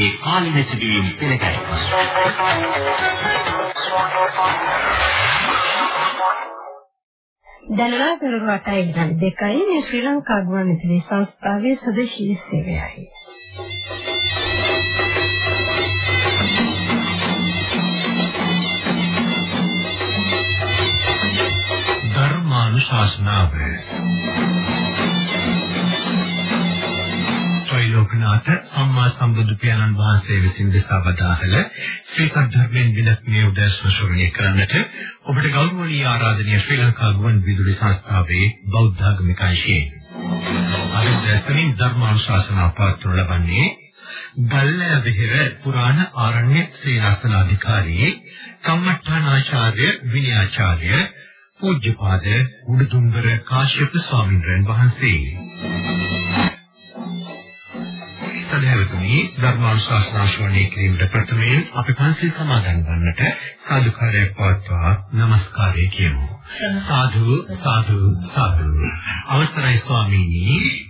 ඒ කාලින සිදුවීම් පිළිගැනීම. දැනලා පෙරළු 8යි විනාඩි 2යි මේ ශ්‍රී ලංකා ගුවන්විදුලි සංස්ථාවේ සදේශීය සේවයයි. ධර්මානුශාසනාව ත්‍රිලෝකනාථ සම්මා සම්බුදු පියාණන් වහන්සේ විසින් දේශා වදාහල ශ්‍රී සද්ධර්මයෙන් විදක් මේ උදෑසන ශ්‍රවණය කරන්නට ඔබට ගෞරවනීය ආරාධනීය ශ්‍රී ලංකා ගුවන් විදුලි සංස්ථාවේ බෞද්ධ ආගමික අංශයෙන් අද දැසමින් ධර්මානුශාසනා පාත්‍ර ලබන්නේ ගල්ලෑ විහෙර පුරාණ ආරණ්‍ය ශ්‍රේනාසනාධිකාරී කම්මඨානාචාර්ය විනයාචාර්ය පූජ්‍යපාද උඩුදුම්බර කාශ්‍යප ස්වාමීන් වහන්සේ. සදහැවතුනි ධර්මානුශාසනා ශ්‍රවණය කිරීමට ප්‍රථමයෙන් අපි පන්සිල් සමාදන් වන්නට සාදුකාරයක් පවත්වා নমස්කාරය කියමු. සාදු සාදු සාදු. අවසරයි ස්වාමීනි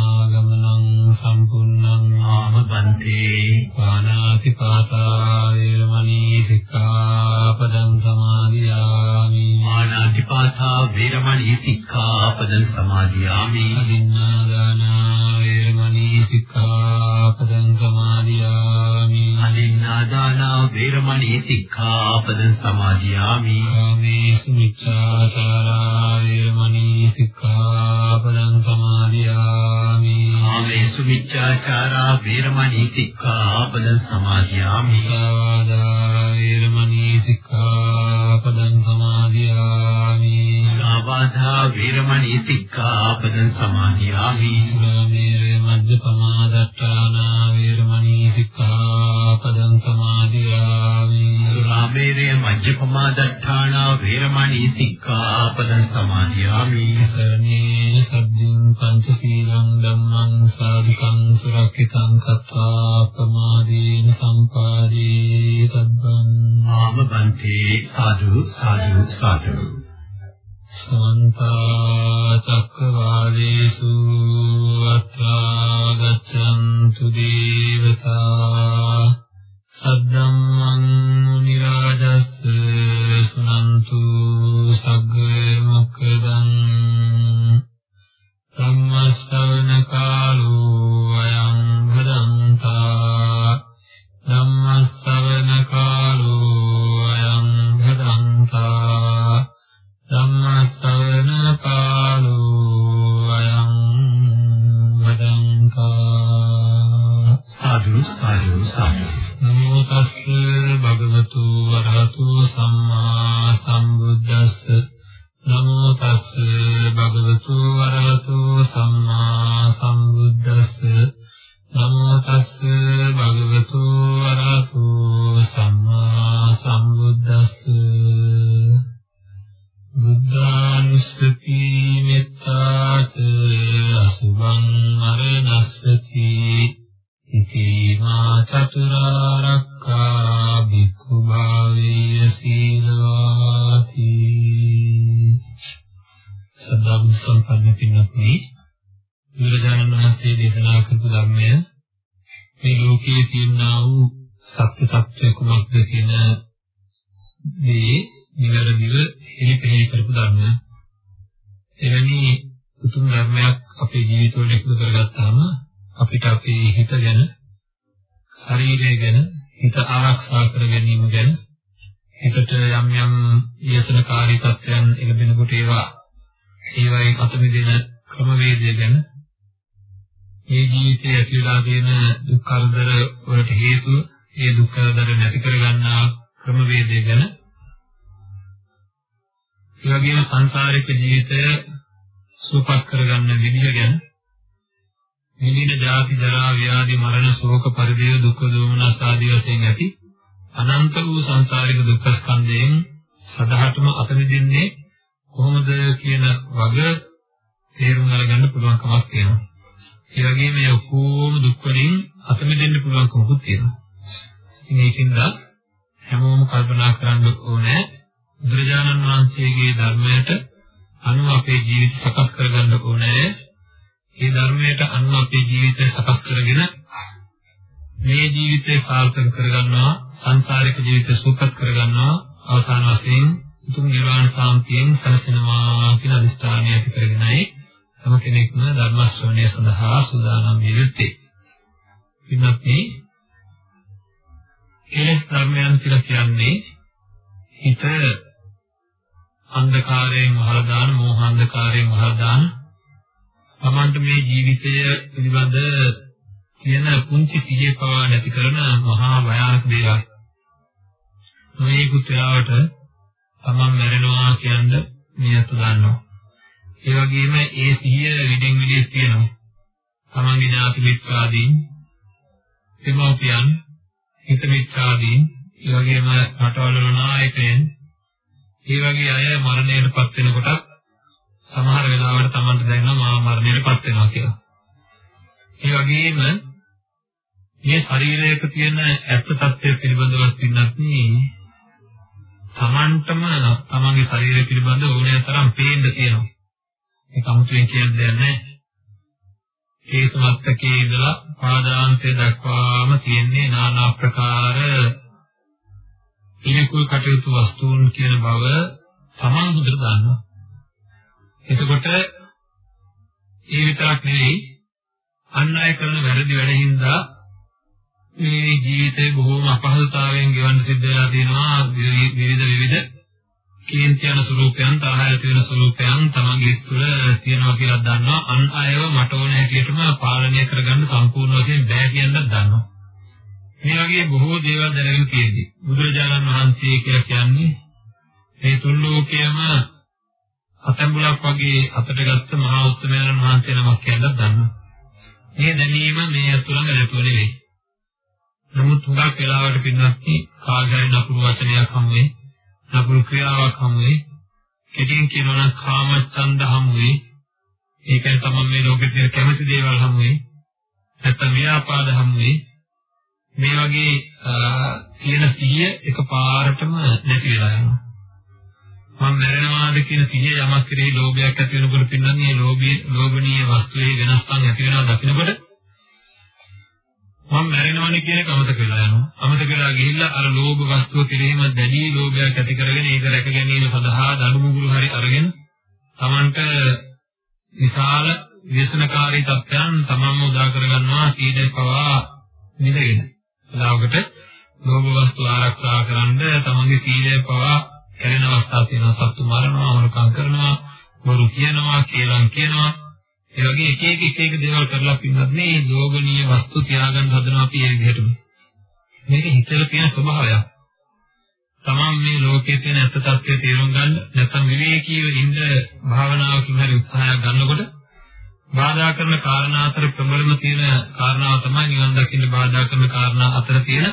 ආමබන්තේ පානාති පාතා වේරමණී සික්ඛාපදං සමාදියාමි පානාති පාතා වේරමණී සික්ඛාපදං සමාදියාමි අදින්නාදානා වේරමණී සික්ඛාපදං සමාදියාමි. අදින්නාදානා වේරමණී සික්ඛාපදං සමාදියාමි. කාමේසු මිච්ඡාචාරා වේරමණී සික්ඛාපදං සමාදියාමි. කාමේසු මිච්ඡාචාරා වේරමණී සික්ඛාපදං සමාදියාමි. සාවාදා වේරමණී සික්ඛාපදං සමාදියාමි. සාවාදා වේරමණී සික්ඛාපදං සමාදියාමි. සුරාමේර මජ්ජපමාදට්ඨානා වේරමණී සික්ඛාපදං සමාදියාමි සුරාමේර මජ්ජපමාදට්ඨානා වේරමණී සික්ඛාපදං සමාදියාමි. කරණේ සද්දින් පංචශීලං ධම්මං සාධිකං සුරක්ෂිතං කତ୍වා ප්‍රමාදීන සම්පාදී තබ්බං ආමබන්තේ සාදු සාදු සාදු සමන්ත චක්කවාලේසු අත්‍රා ගච්ඡන්තු දේවතා සද්දම්මං මුනි රාජස් සුනන්තු සග්ග මොක්ඛදං ධම්මස්සවන කාලෝ අයං භදන්තා ධම්මස්සවන කාලෝ අයං භදන්තා භගවතු වරහතු සම්මා සම්බුද්දස්ස බුද්ධානුස්සති මෙත්තාච අසුභං මරණස්සති ඉති මා චතුරාර්යකා භික්ඛු භාවේය සීලවාති. සදාම් සම්පන්න පින්නත් මේ බුදුරජාණන් වහන්සේ දේශනා කරපු ධර්මය මේ ලෝකයේ තියෙනා වූ සත්‍ය తත්වය කුමක්ද කියන මේ නිවැරදිව එලිපෙහි කරපු ධර්මය. එවැනි උතුම් ධර්මයක් අපේ ජීවිතවල එකතු කරගත්තාම අපිට අපේ හිත ගැන ශරීරය ගැන හිත ආරක්ෂා කර ගැනීම ගැන හිතට යම් යම් යසනකාරී තත්ත්වයන් එළඹෙනකොට ඒවා ඒවායේ අත මිදෙන ක්‍රමවේදය ගැන මේ ජීවිතයේ ඇතිවලා තියෙන දුක් කරදර වලට හේතුව ඒ දුක් කරදර නැති කරගන්නා ක්‍රමවේදය ගැන ඒ වගේම සංසාරික ජීවිතය සුවපත් කරගන්න විදිහ ගැන නිදින ජාති ජරා ව්‍යාධි මරණ ශෝක පරිදේව දුක් දෝමනස් ආදී වශයෙන් ඇති අනන්ත වූ සංසාරික දුක්ඛ ස්කන්ධයෙන් සදහටම අත මිදින්නේ කොහොමද කියන වග තේරුම් අරගන්න පුළුවන්කමක් තියෙනවා. ඒ වගේම මේ ඔක්කොම දුක් වලින් අත මිදෙන්න පුළුවන්කමකුත් තියෙනවා. ඉතින් ඒකින්ද හැමෝම කල්පනා කරන්න ඕනේ බුදුරජාණන් වහන්සේගේ ධර්මයට අනුව අපේ ජීවිත සකස් කරගන්න ඕනේ. ඒ ධර්මයට අනුව අපේ ජීවිතය සකස් කරගෙන මේ ජීවිතය සාර්ථක කරගන්නවා සංසාරික ජීවිතය සුවපත් කරගන්නවා අවසාන වශයෙන් උතුම් නිර්වාණ සාන්තියෙන් සැනසෙනවා කියන අදිස්ථානය ඇති කරගෙනයි හැම කෙනෙක්ම ධර්ම ශ්‍රවණය සඳහා සූදානම් විය යුත්තේ. පින්වත් මේ කෙලෙස් ධර්මයන් කියලා කියන්නේ හිත අන්ධකාරයෙන් වහලා දාන මෝහ අන්ධකාරයෙන් වහලා දාන තමන්ට මේ ජීවිතය පිළිබඳ තියෙන පුංචි සිහිය පවා නැති කරන මහා භයානක දේවල්. මේ කුත්‍රාවට තමන් මැරෙනවා කියන්නේ නියත දන්නවා. ඒ වගේම ඒ සිහිය විදින් විදිහට තියෙනවා. තමන්ගේ ඥාති මිත්‍රාදීන්, දෙමව්පියන්, හිත මිත්‍රාදීන්, ඒ වගේම රටවල නායකයන්, ඒ වගේ අය මරණයටපත් වෙනකොට සමහර වෙලාවට Tamanට දැනෙනවා මා මරණයටපත් වෙනවා කියලා. ඒ වගේම මේ ශරීරයක තියෙන ඇත්ත తත්ත්වය පිළිබඳව සින්නත් තමන්ටම තමන්ගේ ශරීරය පිළිබඳ ඕනෑ තරම් පේන්න තියෙනවා. ඒක 아무තෙන් කියන්න දෙයක් නැහැ. ඒ සමස්තකයේ ඉඳලා පාදාන්තය දක්වාම තියෙන්නේ নানা ආකාර පිළිකුල් කටයුතු වස්තුන් කියන බව තමන් හොඳට දන්නවා. එතකොට ඒ විතරක් නෙවෙයි අන් අය කරන වැරදි වැඩින්දා මේ ජීවිතේ බොහෝම අපහසුතාවයෙන් ගෙවන්න සිද්ධ වෙලා තියෙනවා. විවිධ විවිධ කේන්ති යන ස්වરૂපයන් තරහ ඇති වෙන ස්වરૂපයන් තමන්ගේ තුළ තියෙනවා කියලා දන්නවා. අන් අයව මට ඕන හැටියටම පාලනය කරගන්න සම්පූර්ණ වශයෙන් බෑ කියන්නත් දන්නවා. මේ වගේ බොහෝ දේවල් දැනගෙන තියෙද්දි බුදුරජාණන් වහන්සේ කියලා කියන්නේ මේ තුන් ලෝකයේම අතඹුලක් වගේ අතට ගත්ත මහා උත්තමයන් වහන්සේ නමක් කියන්නත් දන්නවා මේ දැනීම මේ අතුලඟ නැතුව නෙවෙයි. නමුත් හුඟක් වෙලාවට පින්නත් කාගරි නපුරු වචනයක් හමුවේ නපුරු ක්‍රියාවක් හමුවේ කෙටියෙන් කියනවා නම් කාමච්ඡන්ද හමුවේ ඒකයි තමයි මේ ලෝකෙ තියෙන කැමති දේවල් හමුවේ නැත්නම් ව්‍යාපාද හමුවේ මේ වගේ තියෙන සිහිය එකපාරටම නැති වෙලා යනවා මම මැරෙනවාද කියන සිහිය යමක් කෙරෙහි ලෝභයක් ඇති වෙනකොට පින්නන්නේ ලෝභී ලෝභනීය වස්තුවේ වෙනස්කම් ඇති වෙනවා දකින්නකොට මම මැරෙනවනේ කියන එක අමතක වෙලා යනවා. අමතක වෙලා ගිහිල්ලා අර ලෝභ වස්තුව කෙරෙහිම දැඩි ලෝභයක් ඇති කරගෙන ඒක රැක ගැනීම සඳහා දඬු මුගුරු හරි අරගෙන Tamanට විශාල ව්‍යසනකාරී තත්ත්වයන් තමන්ම උදා කරගන්නවා සීලේ පවා නිදගෙන. ලාවකට ලෝභ වස්තු ආරක්ෂා කරන්න තමන්ගේ සීලය පවා කැරෙන අවස්ථා තියෙනවා. සත්තු මරනවා, හොරකම් කරනවා, බොරු කියනවා, කේලම් කියනවා. ඒ වගේ එක එක එක එක දේවල් කරලා පින්නත් මේ ලෝභනීය වස්තු තියාගන්න හදනවා අපි ඒ විදිහටම. මේක හිතේ තියෙන ස්වභාවයක්. තමන් මේ ලෝකයේ තියෙන ඇත්ත తත්වය තේරුම් ගන්න නැත්නම් විවේකීව ඉන්න භාවනාවකින් හරි උත්සාහයක් ගන්නකොට බාධා කරන කාරණා අතර ප්‍රබලම තියෙන කාරණාව තමයි නිවන් දකින්න බාධා කරන කාරණා අතර තියෙන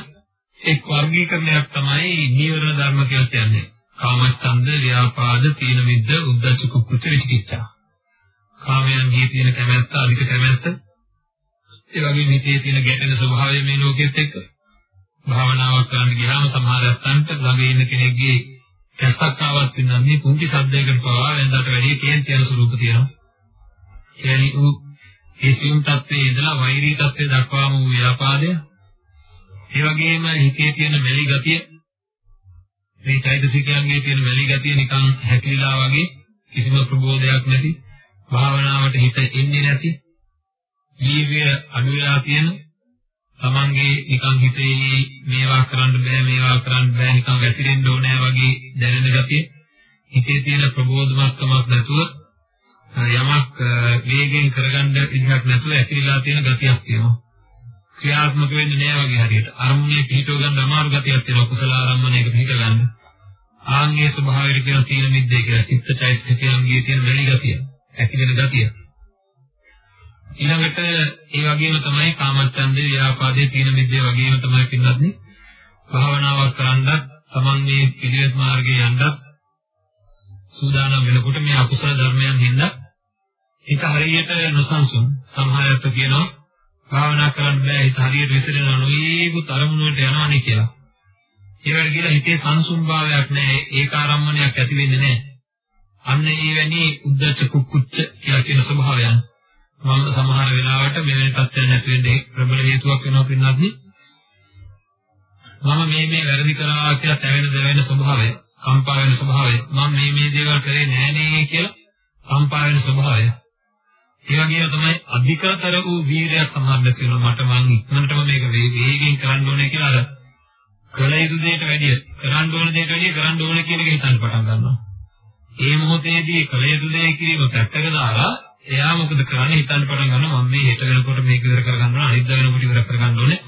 එක් වර්ගීකරණයක් තමයි නීවරණ ධර්ම කියලා කියන්නේ. කාමච්ඡන්ද, ව්‍යාපාද, තීන මිද්ද, උද්ධච්ච කුක්කුච්ච විචිකිච්ඡා. කාමයන්ගේ තියෙන කැමැත්ත අධික කැමැත්ත ඒ වගේම හිතේ තියෙන ගැටෙන ස්වභාවය මේ ලෝකෙත් එක්ක භාවනාවක් කරන්න ගියාම සමහර අත්තන්ට ළඟ ඉන්න කෙනෙක්ගේ කැස්සක් ආවත් පින්නන්නේ පුංචි සද්දයකට පවා වෙනදාට වැඩි කේන්ති යන ස්වරූප තියෙනවා කියන්නේ ඌ ඒ සියුම් තත්ත්වයේ ඉඳලා වෛරී තත්ත්වයට දක්වාම වූ ව්‍යාපාදය. ඒ වගේම හිතේ තියෙන මෙලි ගතිය මේ චෛතසිකයන්ගේ තියෙන මෙලි ගතිය නිකන් හැකිලිලා වගේ කිසිම ප්‍රබෝධයක් නැති භාවනාවට හිත එන්නේ නැති ජීවය අඩු වෙලා තියෙන තමන්ගේ නිකන් හිතේ මේවා කරන්න බෑ මේවා කරන්න බෑ නිකන් වැතිරෙන්න ඕනෑ වගේ දැනෙන ගතිය හිතේ තියෙන ප්‍රබෝධමත්කමක් නැතුව යමක් වේගෙන් කරගන්න ඉඩක් නැතුව ඇතිලා තියෙන ගතියක් තියෙනවා. ක්‍රියාත්මක වෙන්නේ නෑ වගේ හරියට අරමුණේ පිහිටව ගන්න අමාරු ගතියක් තියෙනවා කුසල ආරම්භණයක පිහිට ගන්න. ආන්ගේ ස්වභාවයට කියන තීන මිද්දේ කියලා චිත්තචෛතසිකයන්ගේ තියෙන වැලි ගතිය ඇතිවෙන ගතිය. ඊළඟට ඒ වගේම තමයි කාමච්ඡන්දේ ව්‍යාපාදේ තීන මිද්දේ වගේම තමයි පින්නත්නේ භාවනාවක් කරන්නත් තමන් මේ පිළිවෙත් මාර්ගයේ යන්නත් සූදානම් වෙනකොට මේ අකුසල ධර්මයන් හින්දා ඒක හරියට නොසන්සුන් සමහරවිට කියනවා භාවනා කරන්න බෑ හිත හරියට විසිරෙනවා නොයේකුත් අරමුණු වලට යනවානේ කියලා. ඒවට කියලා හිතේ සංසුන් භාවයක් නැහැ ඒකාරම්මණයක් ඇති වෙන්නේ නැහැ. අන්න ඒ වැනි උද්දච්ච කුක්කුච්ච කියලා කියන ස්වභාවයන් මම සමහර වෙලාවට මෙවැනි තත්ත්වයන් නැති වෙන්නේ ප්‍රබල හේතුවක් වෙනවා පින්නත්නි. මම මේ මේ වැරදි කරා කියලා තැවෙන දෙවෙන ස්වභාවය, කම්පා වෙන ස්වභාවය, මම මේ මේ දේවල් කරේ නෑ නේ කියලා කම්පා වෙන ස්වභාවය. ඒ වගේම තමයි අධිකතර වූ වීරයක් සමහරට තියෙනවා මට මං ඉක්මනටම මේක වේගයෙන් කරන්න ඕනේ කියලා අර කළ යුතු දෙයට වැඩිය කරන්න ඕන දෙයට වැඩිය කරන්න ඕනේ කියන එක හිතන්න පටන් ගන්නවා. ඒ මොහොතේදී කළ යුතු දේ කිරීම පැත්තක දාලා එයා මොකද කරන්නේ හිතන්න පටන් ගන්නවා මම මේ හෙට වෙනකොට මේක ඉවර කරගන්න ඕනේ අනිද්දා වෙනකොට ඉවර කරගන්න ඕනේ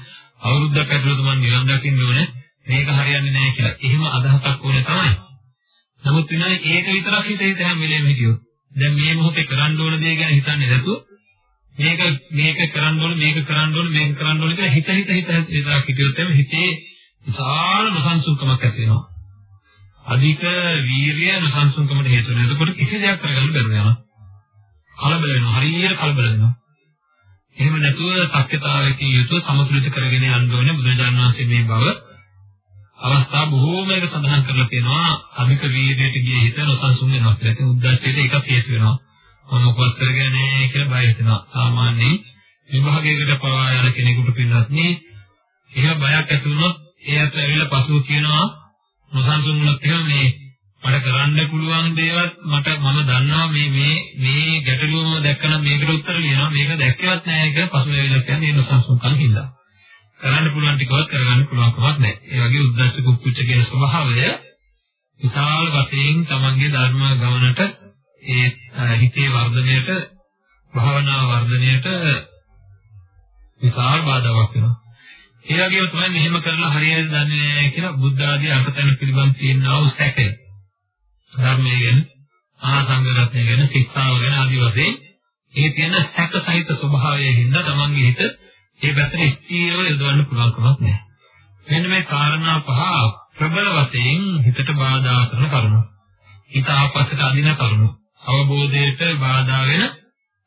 අවුරුද්දක් ඇතුළත මම නිවන් දකින්න ඕනේ මේක හරියන්නේ නැහැ කියලා. එහෙම අදහසක් ඕනේ තමයි. නමුත් විනායි ඒක විතරක් හිත හිත හැම වෙලේම හිටියොත් දැන් මේ මොහොතේ කරන්න ඕන දේ ගැන හිතන්නේ නැතුව මේක මේක කරන්න ඕන මේක කරන්න ඕන මේක කරන්න ඕන කියලා හිත හිත හිත හිත හිතියොත් එimhe හිතේ විශාල නොසන්සුන්කමක් ඇති වෙනවා. අධික වීරිය නොසන්සුන්කමට හේතු වෙනවා. එතකොට කිසි දෙයක් කරගන්න බැරුව යනවා. කලබල වෙනවා. හරියට කලබල වෙනවා. එහෙම නැතුව සත්‍යතාවයකින් යුතුව සමතුලිත කරගෙන යන්න ඕනේ බුදුරජාණන් වහන්සේ මේ බව අවස්ථා බොහෝමයක සඳහන් කරලා තියෙනවා අධික වීර්යයට ගිය හිත නොසන්සුන් වෙනවා කියලා. ඒක උද්දච්චයට එකක් හේතු වෙනවා. මම මොකක්ද කරගෙන නැහැ කියලා බය හිතෙනවා. සාමාන්‍යයෙන් විභාගයකට පවා යන කෙනෙකුට පින්නත් නේ එහෙම බයක් ඇති වුණොත් ඒ අත ඇවිල්ලා පසුව කියනවා නොසන්සුන් වුණත් එහෙම මේ මට කරන්න පුළුවන් දේවල් මට මම දන්නවා මේ මේ මේ ගැටලුවම දැක්කම මේකට උත්තර ලියනවා මේක දැක්කවත් නැහැ කියලා පසුව ඇවිල්ලා කියන්නේ ඒ නොසන්සුන්කම් හින්දා. කරන්න පුළුවන් ටිකවත් කරගන්න පුළුවන් කමක් නැහැ. ඒ වගේ උද්දච්ච කුක්කුච්ච කියන ස්වභාවය විශාල වශයෙන් තමන්ගේ ධර්ම ගමනට ඒ හිතේ වර්ධනයට භාවනා වර්ධනයට විශාල බාධාවක් වෙනවා. ඒ වගේම තමයි මෙහෙම කරලා හරියට දන්නේ නැහැ කියලා බුද්ධ ආදී අර්ථයන් පිළිබඳ තියෙනා වූ සැකය. ධර්මයේ ගැන, ආසංග රත්නය ගැන, ශික්ෂාව ගැන ආදී වශයෙන් ඒ තියෙන සැක සහිත ස්වභාවයෙන් හින්දා තමන්ගේ හිත ඒ පැත්තට ස්ථීරව යොදවන්න පුළුවන් කමක් නැහැ. මෙන්න මේ කාරණා පහ ප්‍රබල වශයෙන් හිතට බාධා කරන කරුණු. හිත ආපස්සට අදින කරුණු. අවබෝධයට බාධා වෙන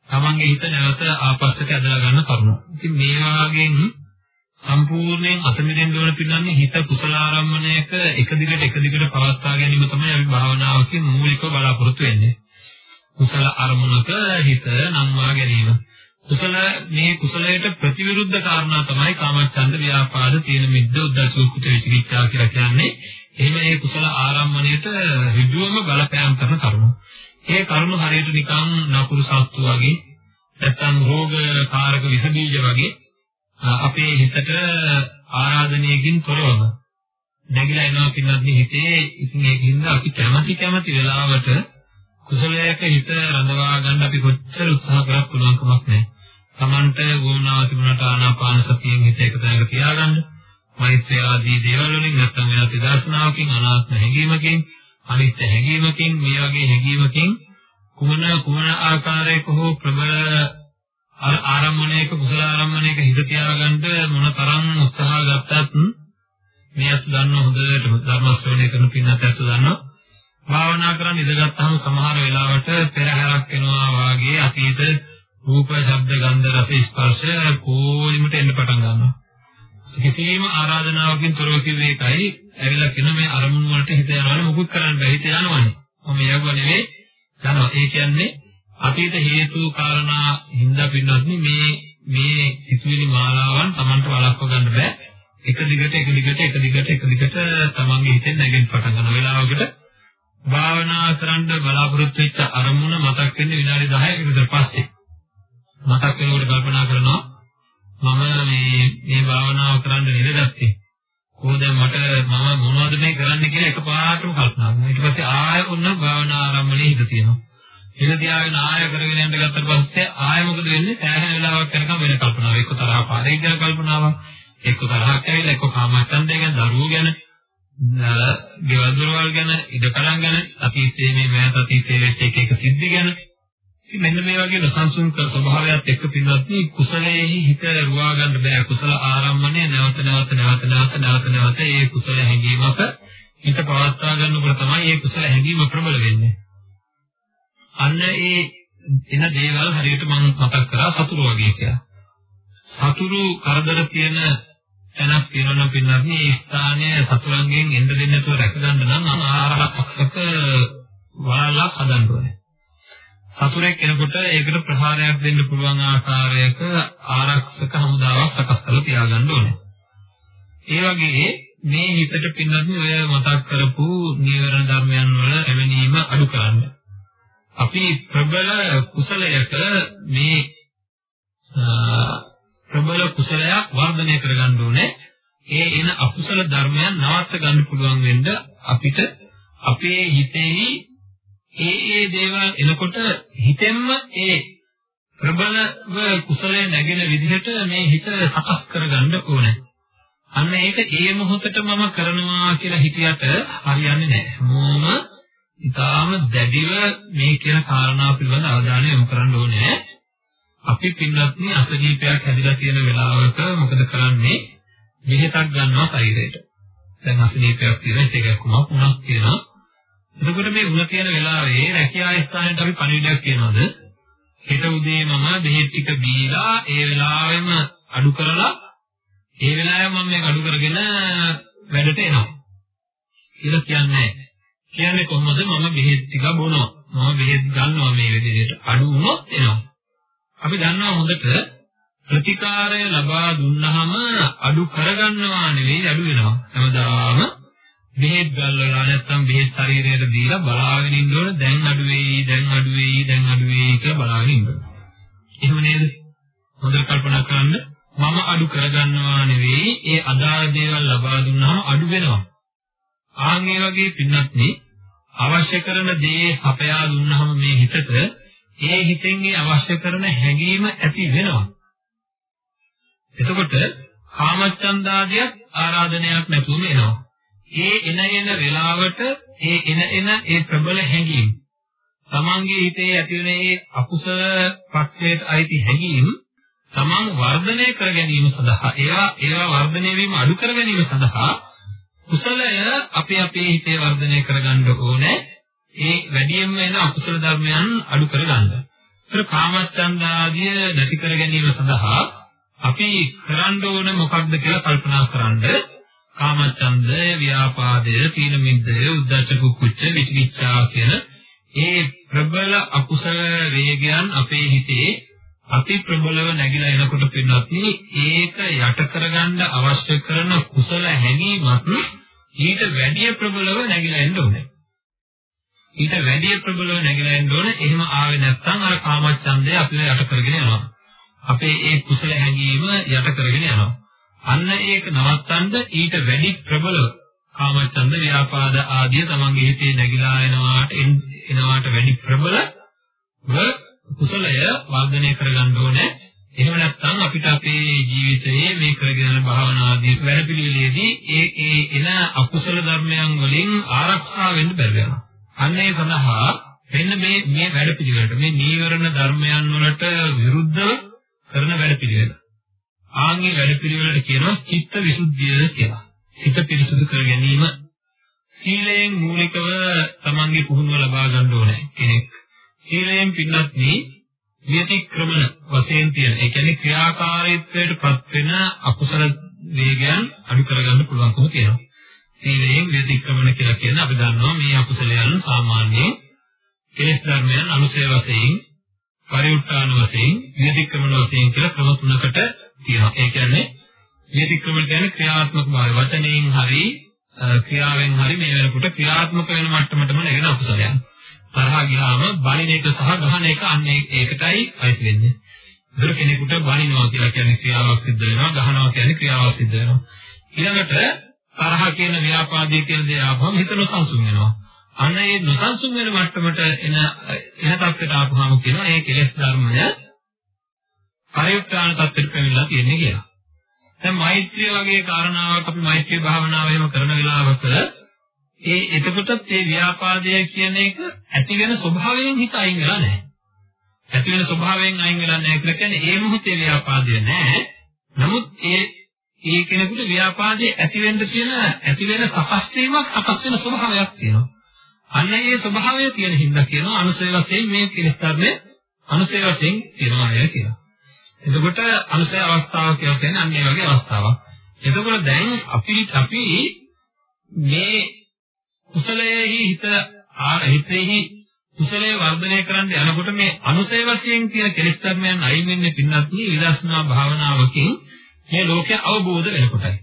තමන්ගේ හිත නැවත ආපස්සට ඇදලා ගන්න කරුණු. ඉතින් මේ වාගෙන් සම්පූර්ණයෙන් අත මිදෙන්න ඕන පින්නන්නේ හිත කුසල ආරම්මණයක එක දිගට එක දිගට පවත්වා ගැනීම තමයි අපි භාවනාවකින් මූලිකව බලාපොරොත්තු වෙන්නේ. කුසල අරමුණක හිත නම්වා ගැනීම. කුසල මේ කුසලයට ප්‍රතිවිරුද්ධ කාරණා තමයි කාමච්ඡන්ද ව්‍යාපාද තීන මිද්ද උද්ධච්ච කුච්ච විචිකිච්ඡා කියලා කියන්නේ. එහෙම මේ කුසල ආරම්මණයට ඍජුවම බලපෑම් කරන කරුණු. ඒ කරුණු හරියට නිකන් නපුරු සත්තු වගේ නැත්නම් රෝග කාරක විස බීජ වගේ අපේ හිතට ආරාධනයකින් තොරවම නැగిලා එනවා පින්නත් හිතේ ඉතින් ඒකින්ද අපි කැමැති කැමැති වෙලාවට කුසලයක හිත රඳවා ගන්න අපි කොච්චර උත්සාහ කරත් පුළුවන් කමක් නැහැ. Tamanta වුණා තිබුණාට ආනාපාන සතියෙන් හිත එක තැනක තියාගන්න. මෛත්‍රිය ආදී දේවල් වලින් නැත්නම් වෙනත් දර්ශනාවකින් අනාත්ම හැඟීමකින් අනිත්‍ය හැඟීමකින් මේ වගේ හැඟීමකින් කුමන කුමන ආකාරයක හෝ ප්‍රබල ආරම්මණයක කුසල ආරම්මණයක හිත තියාගන්න මොන තරම් උත්සාහ ගත්තත් මේ අත් දන්න හොඳට ධර්ම ශ්‍රවණය කරන පින්නත් අත් දන්නවා භාවනා කරන් ඉඳගත්තාම සමහර වෙලාවට පෙරහැරක් වෙනවා වාගේ අතීත රූප, ශබ්ද, ගන්ධ, රස, ස්පර්ශ කොයිමට එන්න පටන් ගන්නවා. කිසිම ආරාධනාවකින් තොරව කිව්වේ එකයි ඇවිල්ලා කියන මේ අරමුණු වලට හිත යනවනේ මුකුත් කරන්න බැහැ හිත යනවනේ. මම යවුවා නෙවෙයි යනවා. ඒ කියන්නේ අතීත හේතු කාරණා හින්දා පින්නත් මේ මේ සිතුවිලි මාලාවන් Tamanට වළක්ව ගන්න බෑ. එක දිගට එක දිගට එක දිගට එක දිගට Tamanගේ හිතෙන් නැගෙන්න පටන් ගන්න වෙලාවකට භාවනා කරන්න බලාපොරොත්තු වෙච්ච අරමුණ මතක් වෙන්නේ විනාඩි 10ක විතර පස්සේ. මතක් වෙනකොට කල්පනා කරනවා මම මේ මේ භාවනාව කරන්න නිරගත්තේ. කොහොමද මට මම මොනවද මේ කරන්න කියලා එකපාරටම කල්පනා කරනවා. ඊට පස්සේ ආයෙ ඔන්න භාවනා ආරම්භණේ හිත තියෙනවා. හිත තියාගෙන ආයෙ කරගෙන යන්න ගත්තට පස්සේ ආයෙ මොකද වෙන්නේ? සෑහෙන වෙලාවක් යනකම් වෙන කල්පනාවක්. එක්ක තරහ පාරේ ගැන කල්පනාවක්. එක්ක තරහක් ඇවිල්ලා එක්ක කාමච්ඡන්දය ගැන, දරුවෝ ගැන, ගෙවල් දොරවල් ගැන, ඉඩකඩම් ගැන, අතීතයේ මේ මෑත අතීතයේ වෙච්ච එක එක සිද්ධි ගැන. ඉතින් මෙන්න මේ වගේ නොසන්සුන්ක ස්වභාවයත් එක්ක පින්වත් මේ කුසලයේහි හිත රුවා ගන්න බෑ. කුසල ආරම්භණය නැවත නැවත නැවත නැවත නැවත නැවත ඒ කුසල හැඟීමක හිත පවත්වා ගන්නකොට තමයි ඒ කුසල හැඟීම ප්‍රබල වෙන්නේ. අන්න ඒ එන දේවල් හරියට මම මතක් කරා සතුරු වගේ කියලා. සතුරු කරදර තියෙන තැනක් තියෙනවා පින්නත් මේ ස්ථානය සතුරන්ගෙන් එන්න දෙන්නේ නැතුව රැක ගන්න නම් ආරක්ෂක වලල්ලක් හදන්න ඕනේ. සතුරෙක් එනකොට ඒකට ප්‍රහාරයක් දෙන්න පුළුවන් ආකාරයක ආරක්ෂක හමුදාවක් සකස් කරලා තියාගන්න ඕනේ. ඒ වගේ මේ හිතට පින්නත් ඔය මතක් කරපු නීවරණ ධර්මයන් වල එවැනීම අඩු කරන්න. අපි ප්‍රබල කුසලයක මේ ප්‍රබල කුසලයක් වර්ධනය කරගන්න ඕනේ. ඒ එන අකුසල ධර්මයන් නවත්ත ගන්න පුළුවන් වෙන්න අපිට අපේ හිතෙහි ඒ ඒ දේවල් එනකොට හිතෙන්ම ඒ ප්‍රබලව කුසලයේ නැගෙන විදිහට මේ හිත සකස් කරගන්න ඕනේ. අන්න ඒක ඒ මොහොතට මම කරනවා කියලා හිතියට හරියන්නේ නැහැ. මොම ඊටාම දැඩිව මේ කියන කාරණා පිළිබඳ අවධානය යොමු කරන්න ඕනේ. අපි පින්වත්නි අසනීපයක් හැදිලා තියෙන වෙලාවක මොකද කරන්නේ? මෙහෙතක් ගන්නවා ශරීරයට. දැන් අසනීපයක් තියෙන එක කුමක් වුණක් තියෙනවා. එතකොට මේ උණ තියෙන වෙලාවේ රැකියා ස්ථානයට අපි පණිවිඩයක් කියනවාද? හෙට උදේ මම බෙහෙත් ටික බීලා ඒ වෙලාවෙම අඩු කරලා ඒ වෙලාවෙම මම මේක අඩු කරගෙන වැඩට එනවා. කියලා කියන්නේ කියන්නේ කොහොමද මම බෙහෙත් ටික බොනවා. මම බෙහෙත් ගන්නවා මේ විදිහට. අඩු වුණොත් එනවා. අපි දන්නවා හොඳට ප්‍රතිකාරය ලබා දුන්නාම අඩු කරගන්නවා නෙවෙයි අඩු වෙනවා. හැමදාම බෙහෙත් ගල්වලා නැත්තම් බෙහෙත් ශරීරයට දීලා බලාගෙන ඉන්න ඕන දැන් අඩු වෙයි දැන් අඩු වෙයි දැන් අඩු වෙයි කියලා බලාගෙන ඉන්න ඕන. එහෙම නේද? හොඳට කල්පනා කරන්න මම අඩු කරගන්නවා නෙවෙයි ඒ අදාළ දේවල් ලබා දුන්නාම අඩු වෙනවා. ආන් ඒ වගේ පින්නත් අවශ්‍ය කරන දේ සපයා දුන්නාම මේ හිතට ඒ හිතෙන් ඒ අවශ්‍ය කරන හැඟීම ඇති වෙනවා. එතකොට කාමච්ඡන්දාදිය ආරාධනයක් නැතුවම එනවා. ඒ එන එන වෙලාවට ඒ එන එන ඒ ප්‍රබල හැඟීම්. තමන්ගේ හිතේ ඇතිවන ඒ අකුසල පක්ෂයට අයිති හැඟීම් තමන් වර්ධනය කර ගැනීම සඳහා ඒවා ඒවා වර්ධනය වීම අඩු කර ගැනීම සඳහා කුසලය අපේ අපේ හිතේ වර්ධනය කරගන්න ඕනේ. ඒ වැඩියෙන්ම එන අකුසල ධර්මයන් අඩු කරගන්න. ඒතර කාමච්ඡන්ද ආදිය නැති කර ගැනීම සඳහා අපි කරන්න ඕන මොකක්ද කියලා කල්පනා කරන්ද කාමචන්දය, ව්‍යාපාදය, තීන මිද්දය, උද්ධච්ච කුච්ච විචිකිච්ඡා කියන ඒ ප්‍රබල අකුසල වේගයන් අපේ හිතේ අති ප්‍රබලව නැగిලා එනකොට පින්නත් ඒක යට කරගන්න අවශ්‍ය කරන කුසල හැඟීමත් ඊට වැඩි ප්‍රබලව නැగిලා එන්න ඕනේ. ඊට වැඩි ප්‍රබලව නැగిලා එන්න ඕනේ. එහෙම ආවේ නැත්නම් අර කාමච්ඡන්දය අපිව යට කරගෙන යනවා. අපේ ඒ කුසල හැඟීම යට කරගෙන යනවා. අන්න ඒක නවත්තන්න ඊට වැඩි ප්‍රබලව කාමච්ඡන්ද ව්‍යාපාද ආදිය තමන්ගේ හිතේ නැగిලා එනවාට එනවාට වැඩි ප්‍රබල කුසලය වර්ධනය කරගන්න ඕනේ. එහෙම නැත්නම් අපිට අපේ ජීවිතයේ මේ කරගෙන යන භාවනාදී වැඩපිළිවෙලේදී ඒ ඒ එන අකුසල ධර්මයන් වලින් ආරක්ෂා වෙන්න බැරි වෙනවා. අන්න ඒ සඳහා මෙන්න මේ මේ වැඩපිළිවෙලට මේ නීවරණ ධර්මයන් වලට විරුද්ධව කරන වැඩපිළිවෙල. ආන්ගේ වැඩපිළිවෙලට කියනවා චිත්ත විසුද්ධිය කියලා. සිත පිරිසුදු කර ගැනීම සීලයෙන් මූලිකව තමන්ගේ පුහුණුව ලබා ගන්න ඕනේ කෙනෙක්. සීලයෙන් පින්නත්නි විතික්‍රමන වශයෙන් තියෙන ඒ කියන්නේ ක්‍රියාකාරීත්වයට පත් වෙන අකුසල වේගයන් අඩු කරගන්න පුළුවන්කම තියෙනවා. සීලයෙන් විතික්‍රමන කියලා කියන්නේ අපි දන්නවා මේ අකුසලයන් සාමාන්‍යයෙන් කෙලෙස් ධර්මයන් අනුසය වශයෙන් පරිඋත්තාන වශයෙන්, විතික්‍රමන වශයෙන් කියලා ක්‍රම තුනකට තියෙනවා. ඒ කියන්නේ විතික්‍රමන කියන්නේ ක්‍රියාත්මක භාවය. වචනයෙන් හරි ක්‍රියාවෙන් හරි මේ වෙනකොට ක්‍රියාත්මක වෙන මට්ටමටම නැගෙන අකුසලයන්. තරහ ගියාම බලින එක සහ ගහන එක අන්න ඒකටයි අයිති වෙන්නේ. දුර කෙනෙකුට බලිනවා කියලා කියන්නේ ක්‍රියාවක් සිද්ධ වෙනවා, ගහනවා කියන්නේ ක්‍රියාවක් සිද්ධ වෙනවා. ඊළඟට තරහ කියන ව්‍යාපාදී කියන දේ ආවම හිත නොසන්සුන් වෙනවා. අන්න ඒ නොසන්සුන් වෙන මට්ටමට එන එන තත්ත්වයට ආපුහම කියනවා ඒ කෙලෙස් ධර්මය පරිඋත්‍රාණ තත්ත්වයට පැමිණලා තියෙන්නේ කියලා. දැන් මෛත්‍රිය වගේ කාරණාවක් අපි මෛත්‍රී භාවනාව එහෙම කරන වෙලාවක ඒ එතකොටත් මේ ව්‍යාපාදය කියන එක ඇති වෙන ස්වභාවයෙන් හිත අයින් වෙලා නැහැ. ඇති වෙන ස්වභාවයෙන් අයින් වෙලා නැහැ කියලා කියන්නේ ඒ මොහොතේ ව්‍යාපාදය නැහැ. නමුත් ඒ ඒ කෙනෙකුට ව්‍යාපාදයේ ඇති වෙන්න තියෙන ඇති වෙන සකස් වීමක් සකස් වෙන ස්වභාවයක් තියෙනවා. අන්න ඒ ස්වභාවය තියෙන හින්දා කියනවා අනුසය වශයෙන් මේ කෙලෙස් ධර්මයේ අනුසය වශයෙන් තියෙනවා අය කියලා. එතකොට අනුසය අවස්ථාව කියලා කියන්නේ අන්න ඒ වගේ අවස්ථාවක්. එතකොට දැන් අපි අපි මේ කුසලයේහි හිත හිතෙහි කුසලයේ වර්ධනය කරන්න යනකොට මේ අනුසය වශයෙන් තියෙන කෙලෙස් ධර්මයන් අයින් වෙන්නේ පින්නත් විදර්ශනා භාවනාවකින් මේ ලෝකය අවබෝධ වෙනකොටයි.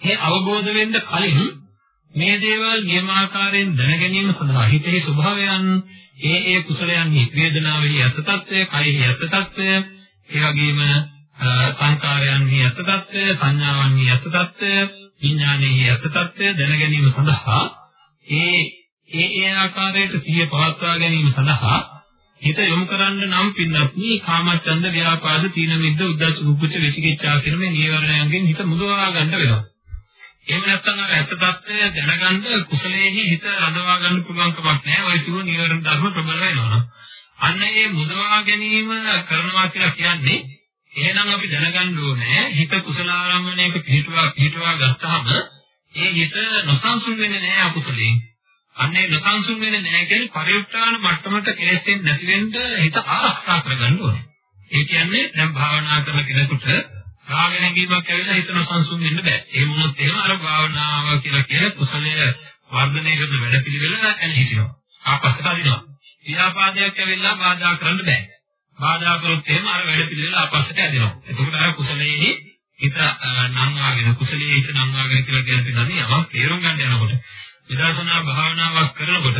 මේ අවබෝධ වෙන්න කලින් මේ දේවල් නියමාකාරයෙන් දැන ගැනීම සඳහා හිතේ ස්වභාවයන් ඒ ඒ කුසලයන්හි වේදනාවෙහි යත් තත්ත්වය, කයෙහි යත් තත්ත්වය, ඒ වගේම සංකාරයන්හි ඇත්ත తত্ত্বය, සංඥාවන්හි ඇත්ත తত্ত্বය, විඥානයේහි ඇත්ත తত্ত্বය දැන ගැනීම සඳහා ඒ ඒ ඒ ආකාරයට සිහිය පවත්වා ගැනීම සඳහා හිත යොමු කරන්න නම් පින්නත් මේ කාමච්ඡන්ද ව්‍යාපාද තීන මිද්ද උද්ධච්ච කුච්ච විචිකිච්ඡා කියන මේ නීවරණයන්ගෙන් හිත මුදවා ගන්න වෙනවා. එහෙම නැත්නම් අර ඇත්ත తත්වය දැනගන්න කුසලයේහි හිත රඳවා ගන්න පුළුවන් කමක් නැහැ. ওই තුන නීවරණ ධර්ම ප්‍රබල වෙනවා. අන්න ඒ මුදවා ගැනීම කරනවා කියලා කියන්නේ එහෙනම් අපි දැනගන්න ඕනේ හිත කුසල ආරම්භණයක පිහිටුවා පිහිටුවා ගත්තාම ඒ හිත නොසන්සුන් වෙන්නේ නැහැ අකුසලයෙන්. අන්නේ නොසන්සුන් වෙන්නේ නැහැ කියන්නේ පරිඋත්තාන මට්ටමට කෙලෙස් දෙන්නේ නැති වෙන්න හිත ආරක්ෂා කරගන්න ඕනේ. ඒ කියන්නේ දැන් භාවනා කරන කෙනෙකුට රාග නැගීමක් ඇවිල්ලා හිත නොසන්සුන් වෙන්න බෑ. ඒ මොනොත් එහෙම අර භාවනාව කියලා කියන කුසලය වර්ධනය කරන වැඩපිළිවෙල ඇල් හිටිනවා. ආපස්සට අදිනවා. ව්‍යාපාදයක් ඇවිල්ලා බාධා කරන්න බෑ. බාධා කරොත් එහෙම අර වැඩපිළිවෙල ආපස්සට ඇදෙනවා. එතකොට අර කුසලයේ හිත නංවාගෙන කුසලයේ හිත නංවාගෙන කියලා කියන්නේ යමක් තේරුම් ගන්න යනකොට විදර්ශනා භාවනාවක් කරනකොට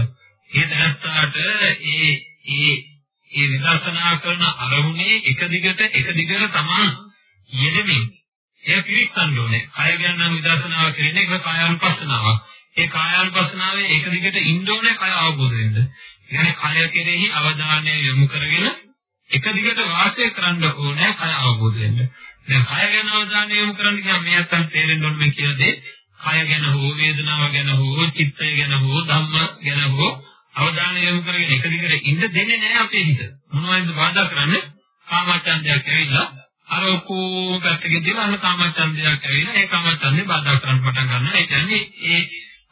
ඒ දැනත්තාට ඒ ඒ ඒ විදර්ශනා කරන අරමුණේ එක දිගට එක දිගට තමන් යෙදෙමින් ඒ පිළිස්සන්න ඕනේ. කය ගැන නම් විදර්ශනාව කරන්නේ ඒක කායානුපස්සනාවක්. ඒ කායානුපස්සනාවේ එක දිගට ඉන්න ඕනේ කය අවබෝධ වෙන්න. කියන්නේ කය කෙරෙහි අවධානය යොමු කරගෙන එක දිගට වාසය කරන්න ඕනේ කය අවබෝධ වෙන්න. දැන් කය ගැන අවධානය යොමු කරන්න කියන්නේ මේ අත්තන් තේරෙන්න ඕනේ මේ කියන දේ. කය ගැන හෝ වේදනාව ගැන හෝ චිත්තය ගැන හෝ ධම්ම ගැන හෝ අවධානය යොමු කරගෙන එක දිගට ඉඳ දෙන්නේ නැහැ අපේ හිත. මොනවද බාධා කරන්නේ? කාමචන්දයක් ඇවිල්ලා අර කෝ පැත්තකින් දිනන කාමචන්දයක් ඇවිල්ලා ඒ කාමචන්දේ බාධා කරන්න පටන් ගන්නවා. ඒ කියන්නේ ඒ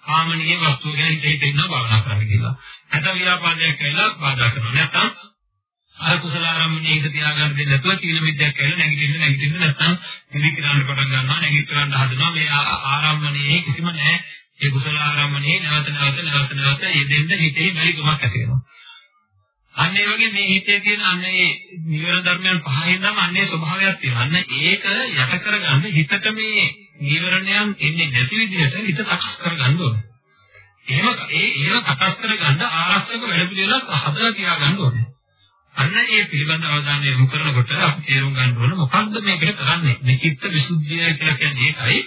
කාමනීය වස්තුව ගැන හිත හිත ඉන්නවා භාවනා කරන්න කියලා. නැත්නම් ව්‍යාපාදයක් ඇවිල්ලා බාධා කරනවා. නැත්නම් අර කුසල ආරම්භණයේ හිත තියාගන්න දෙන්නේ නැතුව තීන මිද්‍යක් කියලා නැගිටින්න නැගිටින්න නැත්නම් නිදි කරන්න පටන් ගන්නවා නැගිටවන්න හදනවා මේ ආරම්භණයේ කිසිම නැහැ ඒ කුසල ආරම්භණයේ නැවත නැවත නැවත නැවත යෙදෙන්න හිතේ බැරිකමක් ඇති වෙනවා අන්න ඒ වගේ මේ හිතේ තියෙන අන්න ඒ නිවන ධර්මයන් පහෙන් නම් අන්නේ ස්වභාවයක් තියෙනවා අන්න ඒක යට කරගන්න හිතට මේ නිවරණයන් එන්නේ නැති විදිහට හිත සකස් කරගන්න ඕනේ එහෙම ඒ ඒව සකස් කරගන්න ආරක්ෂක වැඩ පිළිවෙලක් හදලා තියාගන්න ඕනේ අන්න ඒ පිළිබඳ අවධානය යොමු කරනකොට අපි තේරුම් ගන්න ඕන මොකක්ද මේකට කරන්නේ. මේ චිත්ත විසුද්ධිය කියලා කියන්නේ ඒකයි.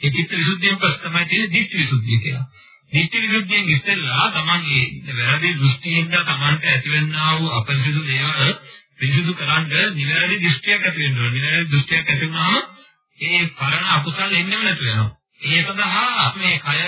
ඒ චිත්ත විසුද්ධියෙන් පස්සේ තමයි තියෙන්නේ දිට්ඨි විසුද්ධිය කියලා. දිට්ඨි විසුද්ධියෙන් ඉස්සෙල්ලා තමන්ගේ වැරදි දෘෂ්ටියෙන් තමන්ට ඇතිවෙනා වූ අපරිසිදු දේවල් පිරිසිදු කරන්න නිවැරදි දෘෂ්ටියක් ඇති වෙන්න ඕනේ. නිවැරදි දෘෂ්ටියක් ඇති වුණාම ඒ පරණ අකුසල් එන්නේම නැතු වෙනවා. ඒ සඳහා මේ කය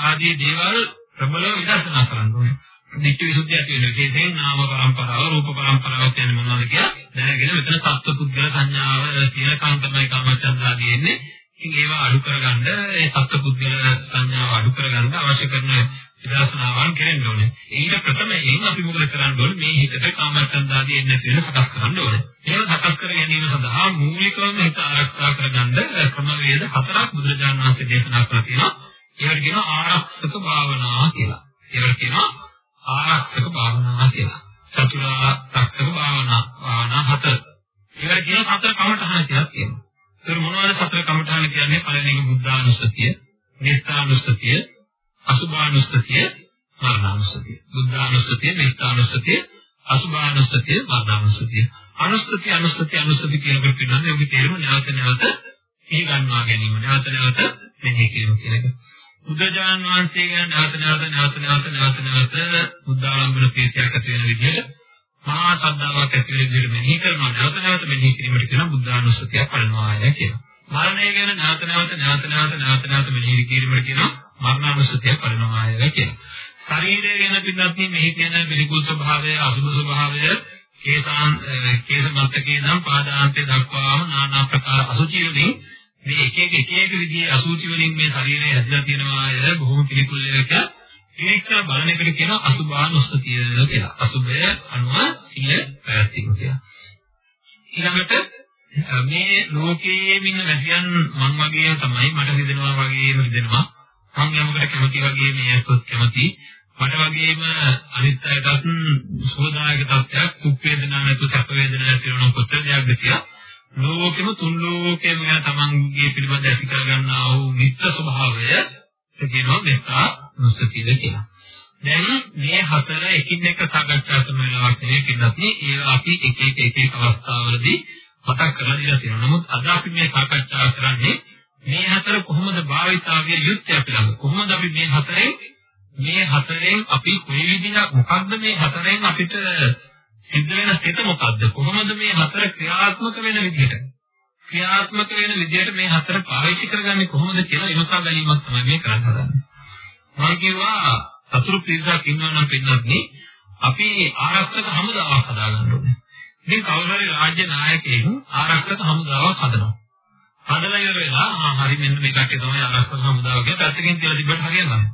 ආදී දේවල් ප්‍රබලව විදර්ශනා කරන්න ඕනේ. දිට්ඨි විසුද්ධිය ඇති වෙන විශේෂයෙන් නාම પરම්පරාව රූප પરම්පරාව කියන්නේ මොනවද කියලා දැනගෙන මෙතන සත්ත්ව පුද්ගල සංඥාව තියෙන කාන්තමයි කාමචන්ද ආදී එන්නේ. ඉතින් ඒවා අඩු කරගන්න ඒ සත්ත්ව පුද්ගල සංඥාව අඩු කරගන්න අවශ්‍ය කරන විදර්ශනාවන් කෙරෙන්න ඕනේ. ඊට ප්‍රථමයෙන් අපි මොකද කරන්න ඕනේ? මේ හිතට කාමචන්දාදී එන්නේ නැති වෙන සකස් කරන්න ඕනේ. ඒක සකස් කර ගැනීම සඳහා මූලිකවම හිත ආරක්ෂා කරගන්න ක්‍රමවේද හතරක් බුදුරජාණන් වහන්සේ දේශනා කරලා තියෙනවා. ඒකට කියනවා ආරක්ෂක භාවනා කියලා. ඒකට කියනවා ආරක්ෂක භාවනාව කියලා. චතුරා රක්ෂක භාවනා භාවනා හතර. ඒකට කියන සතර කමඨහන කියලා කියනවා. ඒක මොනවද සතර කමඨහන කියන්නේ? පළවෙනි එක බුද්ධානුස්සතිය, නිස්සානුස්සතිය, අසුභානුස්සතිය, මරණානුස්සතිය. බුද්ධානුස්සතිය, නිස්සානුස්සතිය, අසුභානුස්සතිය, මරණානුස්සතිය. අනුස්සතිය අනුස්සතිය අනුස්සතිය කියනකොට පිළිබඳව ඔබේ තේරුම නැවත නැවත සිහි ගන්නවා ගැනීම. නැවත නැවත මෙහි කිරීම කියන එක. බුදුජානන් වහන්සේ ගැන නැවත නැවත නැවත නැවත නැවත නැවත බුද්ධාලම්බන ප්‍රීතියක් ඇති වෙන විදිහට මහා ශ්‍රද්ධාවක් ඇති වෙන විදිහට මෙහි කරනවා නැවත නැවත මෙහි කිරීමට කියන බුද්ධානුස්සතිය පරිණාමය කියනවා. මරණය ගැන නැවත නැවත නැවත නැවත නැවත නැවත මෙහි කිරීමට කියනවා මරණානුස්සතිය පරිණාමය කියනවා. ශරීරය ගැන පින්නත් මෙහි කියන පිළිකුල් ස්වභාවය අසුභ ස්වභාවය කේසාන් කේස මත්තකේ නම් පාදාන්තේ දක්වාම নানা ප්‍රකාර අසුචි වලින් මේ එක එක එක එක විදිහේ අසුචි වලින් මේ ශරීරය ඇදලා තියෙනවා අය බොහොම පිළිකුල් එක ඉරික්ෂා බලන එකට කියනවා අසුභානුස්සතිය කියලා. අසුභය අනුව සිය පැවැත්වීම කියලා. ඊළඟට මේ ලෝකයේ ඉන්න වැසියන් මං වගේ තමයි මට හිතෙනවා වගේම හිතෙනවා. මං යමකට කැමති වගේ මේ ඇත්තොත් කැමති. මට වගේම අනිත් අයටත් සෝදායක තත්ත්වයක් කුක් වේදනා නැතු සැප වේදනා නැති වෙන කොච්චර දෙයක්ද කියලා ලෝකෙම තුන් ලෝකෙම යා තමන්ගේ පිළිබඳ ඇති කරගන්නා වූ මිත්‍ර ස්වභාවය කියනවා මෙත්තා නුස්සතියද කියලා. දැන් මේ හතර එකින් එක සාකච්ඡා කරන වෙලාවක් නෙවෙයි පින්නත් ඒ අපි එක එක එක එක අවස්ථාවලදී මතක් කරලා දීලා තියෙනවා. නමුත් අද අපි මේ සාකච්ඡා කරන්නේ මේ හතර කොහොමද භාවිතාවිය යුක්තය කියලා. කොහොමද අපි මේ හතරෙන් මේ හතරෙන් අපි කොයි විදිහට මොකද්ද මේ හතරෙන් අපිට සිද්ධ වෙන සිත මොකද්ද? කොහොමද මේ හතර ක්‍රියාත්මක වෙන විදිහට? ක්‍රියාත්මක වෙන විදිහට මේ හතර පාවිච්චි කරගන්නේ කොහොමද කියලා විමසා ගැනීමක් තමයි මේ කරන්න හදන්නේ. මම කිව්වා සතුරු පිරිසක් ඉන්නවා නම් පින්නත් අපි ආරක්ෂක හමුදාවක් හදාගන්න ඕනේ. ඉතින් කවුරු හරි රාජ්‍ය නායකයෙකු ආරක්ෂක හමුදාවක් හදනවා. හදලා ඉවර වෙලා ආ හරි මෙන්න මේ කට්ටිය තමයි ආරක්ෂක හමුදාව කියලා පැත්තකින් තියලා තිබ්බට හරියන්නේ නැහැ.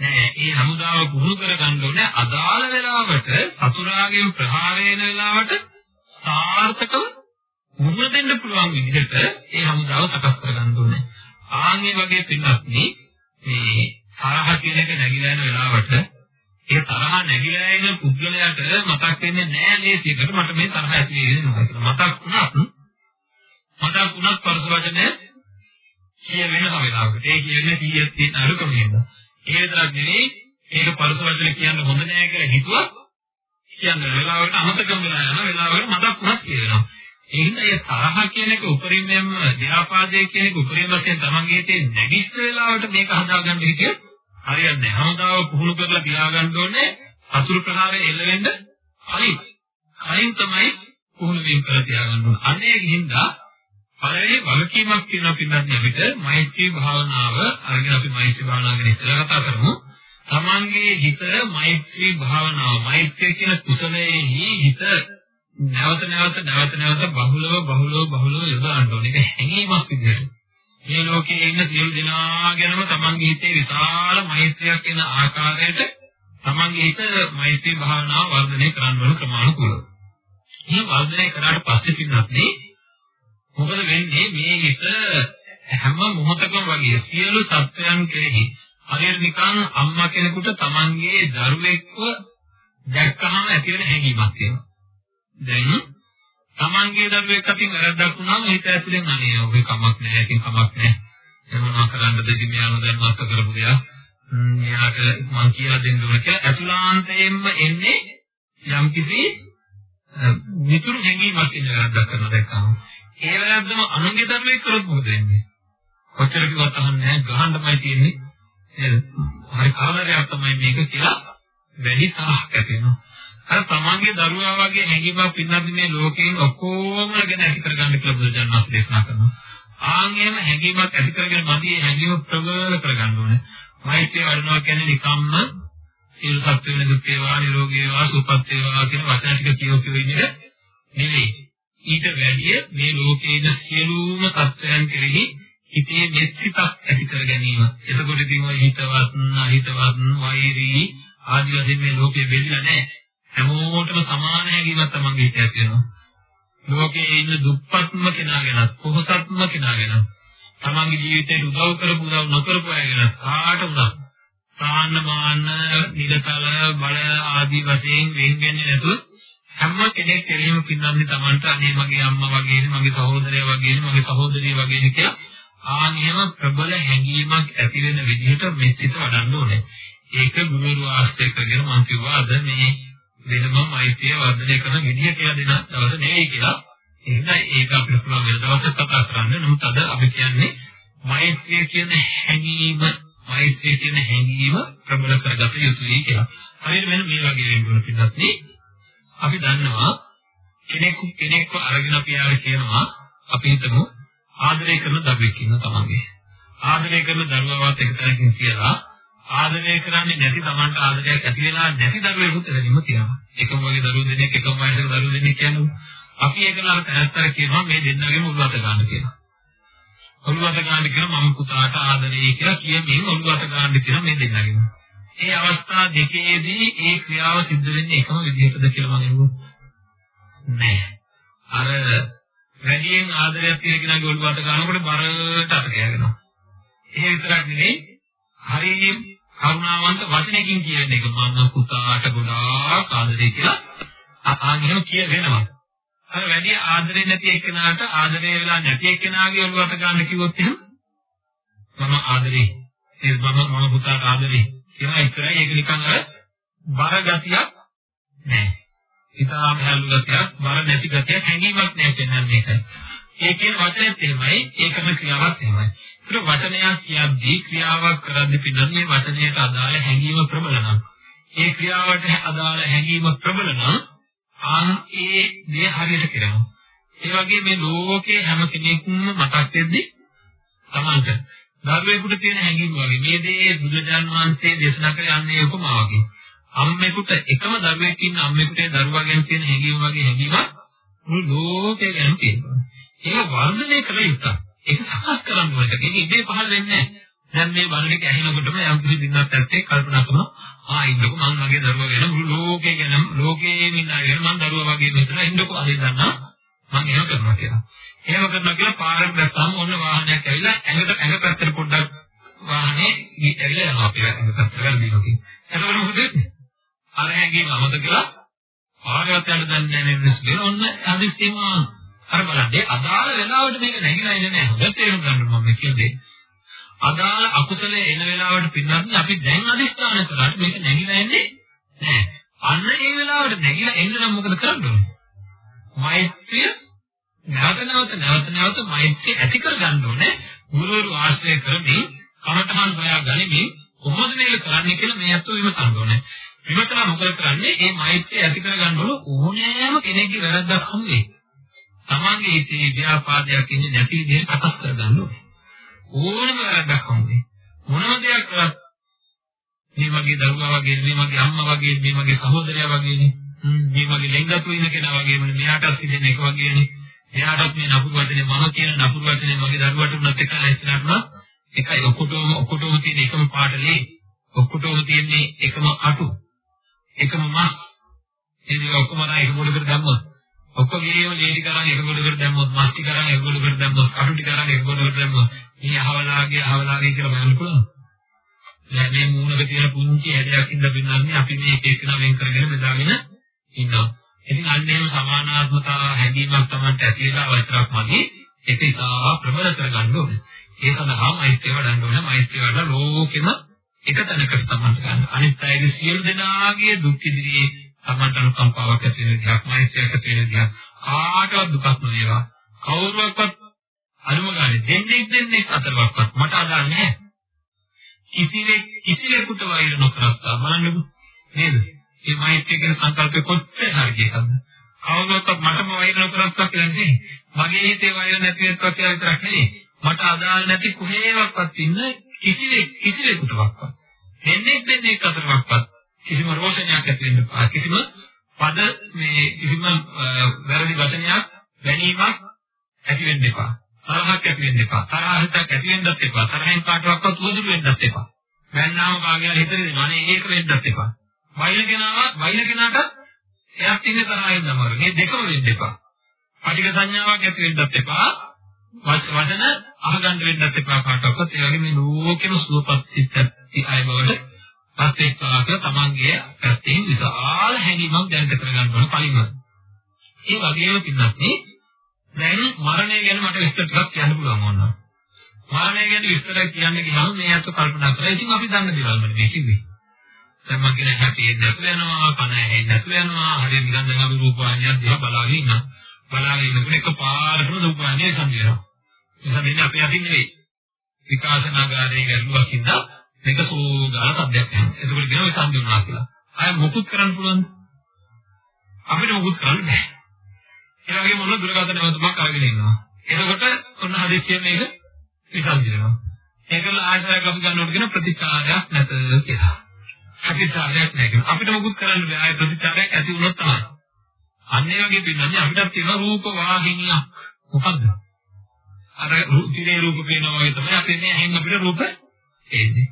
නෑ මේ හමුදාව පුහුණු කරගන්න ඕනේ අදාළ වෙලාවට සතුරාගෙන් ප්‍රහාර වෙන වෙලාවට සාර්ථකව මුහුණ දෙන්න පුළුවන් විදිහට ඒ හමුදාව සකස් කරගන්න ඕනේ. ආන්ගේ වගේ පින්නත් මේ තරහ කියන එක නැగిලා යන වෙලාවට ඒ තරහ නැగిලා යන පුද්ගලයාට මතක් වෙන්නේ නෑ ලේසියකට මට මේ තරහ ඇති වෙන්නේ නැහැ කියලා. මතක් වුණත් මතක් වුණත් පරස වචනේ කිය වෙනම වෙලාවකට ඒ කියන්නේ 100ක් තියෙන අරුකම නේද? ඒ විතරක් නෙවෙයි ඒක පරස වචන කියන්න හොඳ නෑ කියලා හිතුවා කියන්න වෙලාවකට අමතකම් වෙලා යන වෙලාවකට මතක් වුණත් කියනවා. ඒ හින්දා ඒ තරහ කියන එක උපරිමයෙන්ම ව්‍යාපාදයේ කියන එක උපරිම වශයෙන් තමන්ගේ හිතේ නැගිච්ච වෙලාවට මේක හදාගන්න හිතියොත් හරියන්නේ නැහැ. හමුදාව පුහුණු කරලා තියාගන්න ඕනේ අතුරු ප්‍රහාරය එල්ල වෙන්න කලින්. කලින් තමයි පුහුණු වීම කරලා තියාගන්න ඕනේ. අනේ හින්දා පළවෙනි වගකීමක් තියෙනවා පින්නත් අපිට මෛත්‍රී භාවනාව අරගෙන අපි මෛත්‍රී භාවනාව ගැන ඉස්සරහ කතා කරමු. තමන්ගේ හිත මෛත්‍රී භාවනාව මෛත්‍රිය කියන කුසලයේහි හිත නැවත නැවත නැවත නැවත බහුලව බහුලව බහුලව යොදවන්න ඕනේ. ඒක හැඟීමක් විදිහට. මේ ලෝකයේ ඉන්න සියලු දෙනා ගැනම තමන්ගේ හිතේ විශාල මෛත්‍රියක් එන ආකාරයට තමන්ගේ හිත මෛත්‍රී භාවනාව වර්ධනය කරන්න ඕන ක්‍රමානුකූලව. මේ වර්ධනය කරාට පස්සේ පින්නත් මොකද වෙන්නේ මේ හිත හැම මොහොතකම වගේ සියලු සත්වයන් කෙරෙහි හරියට නිකන් අම්මා කෙනෙකුට තමන්ගේ දරුවෙක්ව දැක්කහම ඇති වෙන හැඟීමක් තියෙනවා. දැන් තමන්ගේ දරුවෙක් අතින් වැරද්දක් වුණාම හිත ඇතුලෙන් අනේ ඔබේ කමක් නැහැ, ඉතින් කමක් නැහැ. එනවා කරන්නද ඉතින් මෙයා නොදැනුවත් කරපු දෙයක්. මෙයාට මං කියලා දෙන්න ඕන කියලා ඇතුළාන්තයෙන්ම එන්නේ යම්කිසි විතුරු හැඟීමක් ඉන්න වැරද්දක් කරනවා දැක්කම. ඒ වැරද්දම අනුන්ගේ දරුවෙක් කරොත් මොකද වෙන්නේ? කොච්චර කිව්වත් අහන්නේ නැහැ, ගහන්නමයි තියෙන්නේ. හරි කාලරයක් තමයි මේක කියලා වැඩි තරහක් ඇති වෙනවා. අර තමන්ගේ දරුවා වගේ හැඟීමක් පින්නත් මේ ලෝකයෙන් ඔක්කොම ගැන ඇති කරගන්න කියලා බුදුජානක වහන්සේ දේශනා කරනවා. ආන්ගේම හැඟීමක් ඇති කරගෙන මදි හැඟීම ප්‍රබල කරගන්න ඕනේ. මෛත්‍රිය වඩනවා කියන්නේ නිකම්ම සියලු සත්ත්ව වෙන දුක් වේවා නිරෝගී වේවා සුවපත් වේවා කියන වචන ටික කියෝ කියෝ ඉන්නේ නෙවෙයි. ඊට වැඩිය මේ ලෝකයේ ඉන්න සියලුම සත්ත්වයන් කෙරෙහි හිතේ මෙත්සිතක් ඇති කර ගැනීම. එතකොට ඉතින් ඔය හිතවත්, අහිතවත්, වෛරී ආදී වශයෙන් මේ ලෝකෙ බෙදලා නැහැ. හැමෝටම සමාන හැඟීමක් තමන්ගේ හිතේ ඇති වෙනවා. ලෝකයේ ඉන්න දුප්පත්ම කෙනා ගැන, පොහොසත්ම කෙනා ගැන, තමන්ගේ ජීවිතයට උදව් කරපු උදව් නොකරපු අය ගැන කාට වුණත් තාන්න මාන්න නිලතල බල ආදී වශයෙන් වෙන් වෙන්නේ නැතුව හැම කෙනෙක් කෙරෙහිම පින්නන්නේ Tamanට අනේ මගේ අම්මා වගේනේ මගේ සහෝදරයා වගේනේ මගේ සහෝදරිය වගේනේ කියලා ආනියම ප්‍රබල හැඟීමක් ඇති වෙන විදිහට මෙච්චිත වඩන්න ඕනේ. ඒක ගුරු ආශ්‍රය කරගෙන මම කිව්වා අද මේ වෙනම මෛත්‍රිය වර්ධනය කරන විදිහ කියලා දෙන දවස නෙවෙයි කියලා. එහෙනම් ඒක අපිට පුළුවන් වෙන දවසක් කතා කරන්න. නමුත් අද අපි කියන්නේ මෛත්‍රිය කියන හැඟීම මෛත්‍රිය කියන හැඟීම ප්‍රබල කරගත යුතුයි කියලා. හරියට මෙන්න මේ වගේ වෙන්න පිටත් නේ අපි දන්නවා කෙනෙකු කෙනෙක්ව අරගෙන අපි ආර කියනවා අපි හිතමු ආදරය කරන දරුවෙක් ඉන්න තමන්ගේ. ආදරය කරන දරුවවත් එක තැනකින් කියලා ආදරය කරන්නේ නැති තමන්ට ආදරයක් ඇති වෙලා නැති දරුවෙකුත් එතනින්ම තියෙනවා. එකම වගේ දරුවෝ දෙනෙක් එකම වයසක දරුවෝ දෙනෙක් කියන්නේ අපි ඒකලාට තැනත්තර කියනවා මේ දෙන්නගෙම උල්වත ගන්න කියලා. උල්වත ගන්න කියන මම පුතාට ආදරේ කියලා කියමින් උල්වත ගන්න කියන මේ දෙන්නගෙම. ඒ අවස්ථා දෙකේදී ඒ ක්‍රියාව සිද්ධ වෙන්නේ එකම විදිහටද කියලා මම හිතුවා. නෑ. අර වැඩියෙන් ආදරයක් තියෙන කෙනාගේ ඔළුව අත ගන්නකොට බරට අත කෑගෙනවා. ඒ විතරක් නෙවෙයි හරියට කරුණාවන්ත වචනකින් කියන එක මම පුතාට ගොඩාක් ආදරේ කියලා ආන් එහෙම කිය වෙනවා. අර වැඩි ආදරේ නැති එක්කෙනාට ආදරේ වෙලා නැති එක්කෙනාගේ ඔළුව අත ගන්න කිව්වොත් එහෙම මම ආදරේ ඒ මම මම පුතාට ආදරේ කියලා ඉතරයි ඒක නිකන් අර බර ගතියක් නෑ. ඉතාලම හැලු ගතියක් බර නැති ගතියක් හැඟීමක් නෑ කියන්නේ මේකයි. ඒ කියන වචනේත් එහෙමයි ඒකම ක්‍රියාවක් එහෙමයි. ඒක වචනයක් කියද්දී ක්‍රියාවක් කරද්දී පිළිගන්නේ වචනයට අදාළ හැඟීම ප්‍රබල නම්. ඒ ක්‍රියාවට අදාළ හැඟීම ප්‍රබල නම් ආන් ඒ දේ හරියට කරනවා. ඒ වගේ මේ ලෝකේ හැම කෙනෙක්ම මතක් වෙද්දී තමන්ට දරුවෙකුට තියෙන හැඟීම වගේ මේ දේ බුදුජාන් වහන්සේ දේශනා කර යන්නේ උපමා වගේ. අම්මෙකුට එකම දරුවෙක් ඉන්න අම්මෙකුට ඒ දරුවා ගැන තියෙන හැඟීම වගේ හැඟීමක් මුළු ලෝකේ ගැන තියෙනවා. ඒක වර්ධනය කළ යුතුයි. ඒක සකස් කරන්න ඕනේ. ඒක ඉබේ පහළ වෙන්නේ නැහැ. දැන් මේ බණික ඇහෙනකොටම යම් කිසි දිනක් ඇත්තේ කල්පනා කරනවා ආ ඉන්නකො මම මගේ දරුවා ගැන මුළු ලෝකේ ගැන ලෝකේ ඉන්න අය ගැන මම දරුවා වගේ හිතලා ඉන්නකො අද දන්නා මම එහෙම කරනවා කියලා. එහෙම කරනවා කියලා පාරක් දැක්කම ඔන්න වාහනයක් ඇවිල්ලා ඇඟට ඇඟ පැත්තට පොඩ්ඩක් වාහනේ ගිහින් ඇවිල්ලා යනවා අපි වැරදි සත්‍යයක් දිනවා කියන්නේ. එතකොට මොකද වෙන්නේ? අර හැංගීම අමතක කරලා පාරවත් යන්න දන්නේ නැහැ මිනිස් දෙන ඔන්න හදිස්සියම අර බලන්න අදාළ වෙලාවට මේක නැగిලා ඉන්නේ නැහැ. හොඳට තේරුම් ගන්න මම කියන්නේ. අදාළ අකුසලයේ එන වෙලාවට පින්නත් අපි දැන් අදිස්ථාන කරලා මේක නැగిලා ඉන්නේ නැහැ. අන්න ඒ වෙලාවට නැగిලා එන්න නම් මොකද කරන්න ඕනේ? මෛත්‍රිය නැවත නැවත නැවත නැවත මෛත්‍රිය ඇති කර ගන්න ඕනේ. ගුරුවරු ආශ්‍රය කරමින් කමඨහන් හොයා ගනිමින් කොහොමද මේක කරන්නේ කියලා මේ අතෝ විමසන්න ඕනේ. විමසලා මොකද කරන්නේ? මේ මෛත්‍රිය ඇති කර ගන්න ඕනෑම කෙනෙක්ගේ වැරද්දක් හම්බෙන්නේ. තමන්ගේ හිතේ ව්‍යාපාදයක් ඉන්නේ නැති විදිහට සකස් කර ගන්න ඕනේ. ඕනම වැරද්දක් හම්බෙන්නේ. මොනම දෙයක් කරත් මේ මගේ දරුවා වගේ මේ මගේ අම්මා වගේ මේ මගේ සහෝදරයා වගේනේ. මේ මගේ ලෙන්ගතු ඉන්න කෙනා වගේම මෙයාටත් සිදෙන එක වගේනේ. එයාටත් මේ නපුරු වචනේ මම කියන නපුරු වචනේ මගේ දරුවට උනත් එකයි ඉස්සරහට එකයි. ඔක්කොටම ඔක්කොටම තියෙන එකම පාඩලේ ඔක්කොටම තියෙන්නේ එකම අටු. එකම මස්. ඉතින් ඔක්කොම රා එක පොඩකට දැම්මොත්. ඔක්කොගේම ලේඩි කරන් එක පොඩකට දැම්මොත් මස් ටික කරන් එක පොඩකට දැම්මොත් අටු ටික කරන් එක පොඩකට දැම්මොත් මේ අහවලාගේ අහවලාගේ කියලා බලන්න පුළුවන් දැන් මේ මූණක තියෙන පුංචි හැඩයක් ඉඳ පින්නන්නේ අපි මේ එක එකන වෙන් කරගෙන බෙදාගෙන ඉන්නවා. ඉතින් අන්න එහෙම සමානාත්මතා හැඟීමක් තමයි ඇති වෙලා විතරක් මදි ඒක ඉතා ප්‍රබල කරගන්න ඕනේ ඒ සඳහා මෛත්‍රිය වඩන්න ඕනේ මෛත්‍රිය වඩලා ලෝකෙම එක තැනකට තමයි ගන්න. අනිත් අයගේ සියලු දෙනාගේ දුක් ඉදිරියේ තමන්ට අනුකම්පාවක් ඇති වෙන විදිහක් මෛත්‍රියක් ඇති වෙන විදිහක් කාටවත් දුකක් නොවේවා. කවුරුවක්වත් අනුම ගන්න දෙන්නේ දෙන්නේ අතරවක්වත් මට අදාළ නැහැ. කිසිවෙක් කිසිවෙකුට වෛර නොකරත්තා බලන්නකෝ නේද? මේ මෛත්‍රිය කියන සංකල්පය කොච්චර හරියකද? කවුරුවක්වත් මටම වෛර නොකරත්තා කියන්නේ මගේ හිතේ වෛර නැති වෙත්වා කියලා විතරක් නෙවෙයි. මට අදාළ නැති කොහේවත් ඉන්න කිසිවෙක් කිසිවෙකුටවත් දෙන්නේ දෙන්නේ අතරක්වත් කිසිම රෝෂණයක් ඇති වෙන්න බෑ කිසිම පද මේ කිසිම වැරදි වචනයක් වැනීමක් ඇති වෙන්න එපා. තරහක් ඇති වෙන්න එපා. තරහක් ඇති වෙන්නත් එපා. තරහෙන් කාටවත් උදුරු වෙන්නත් එපා. වැන්නාම කාගේ හරි හිතේ අනේ ඒක වෙන්නත් එපා. වෛර කෙනාවත් වෛර කෙනාට එයාත් ඉන්නේ තරහින් නමර මේ දෙකම වෙන්න එපා පටික සංඥාවක් ඇති වෙන්නත් එපා වචන අහගන්න වෙන්නත් එපා කාටවත් ඒ වගේ මේ ලෝකෙම සුවපත් සිත් ඇති අය බවට පත් එක්කලා කියලා තමන්ගේ පැත්තෙන් විශාල හැඟීමක් දැනට කරගන්න ඕන කලින්ම. ඒ වගේම පින්නත් නේ දැන් මරණය ගැන මට විස්තර ටිකක් කියන්න පුළුවන් වුණා. මරණය ගැන විස්තර කියන්න ගියාම මේ අත කල්පනා කරලා ඉතින් අපි දන්න දේවල් වල මේ කිව්වේ. දැන් මම කියන හැපියෙන් නැතු වෙනවා, කන ඇහෙන්නේ නැතු වෙනවා, හරිය නිකන් දැන් අපි රූපවාහිනියක් දිහා බලාගෙන ඉන්නවා. බලාගෙන ඉන්නකොට එකපාරටම රූපවාහිනිය සංජයනවා. නිසා මෙන්න අපේ අතින් නෙවෙයි. විකාශනාගාරයේ ගැටලුවක් ඉඳලා මේක සෝගාල සද්දයක් ඇහෙනවා. එතකොට කියනවා සංජය වුණා කියලා. අය මොකුත් කරන්න පුළුවන්ද? අපිට මොකුත් කරන්න බෑ. ඒ වගේම මොන දුරකථන නැවතුමක් අරගෙන ඉන්නවා. එතකොට ඔන්න හදිස්සියෙන් මේක විසන්දිනවා. ඒකල ආශ්‍රයයක් අපි ගන්නකොට කියන ප්‍රතිචාරයක් නැත කියලා. ප්‍රතිචාරයක් නැහැ. අපිට මොකුත් කරන්න බෑ. ආය ප්‍රතිචාරයක් ඇති වුණොත් තමයි. අන්න ඒ වගේ පින්නන්නේ අපිටත් තියෙන රූප වාහිනියක්. මොකද්ද? අර තිරේ රූප පේනවා වගේ තමයි අපේ මේ ඇහෙන් අපිට රූප එන්නේ.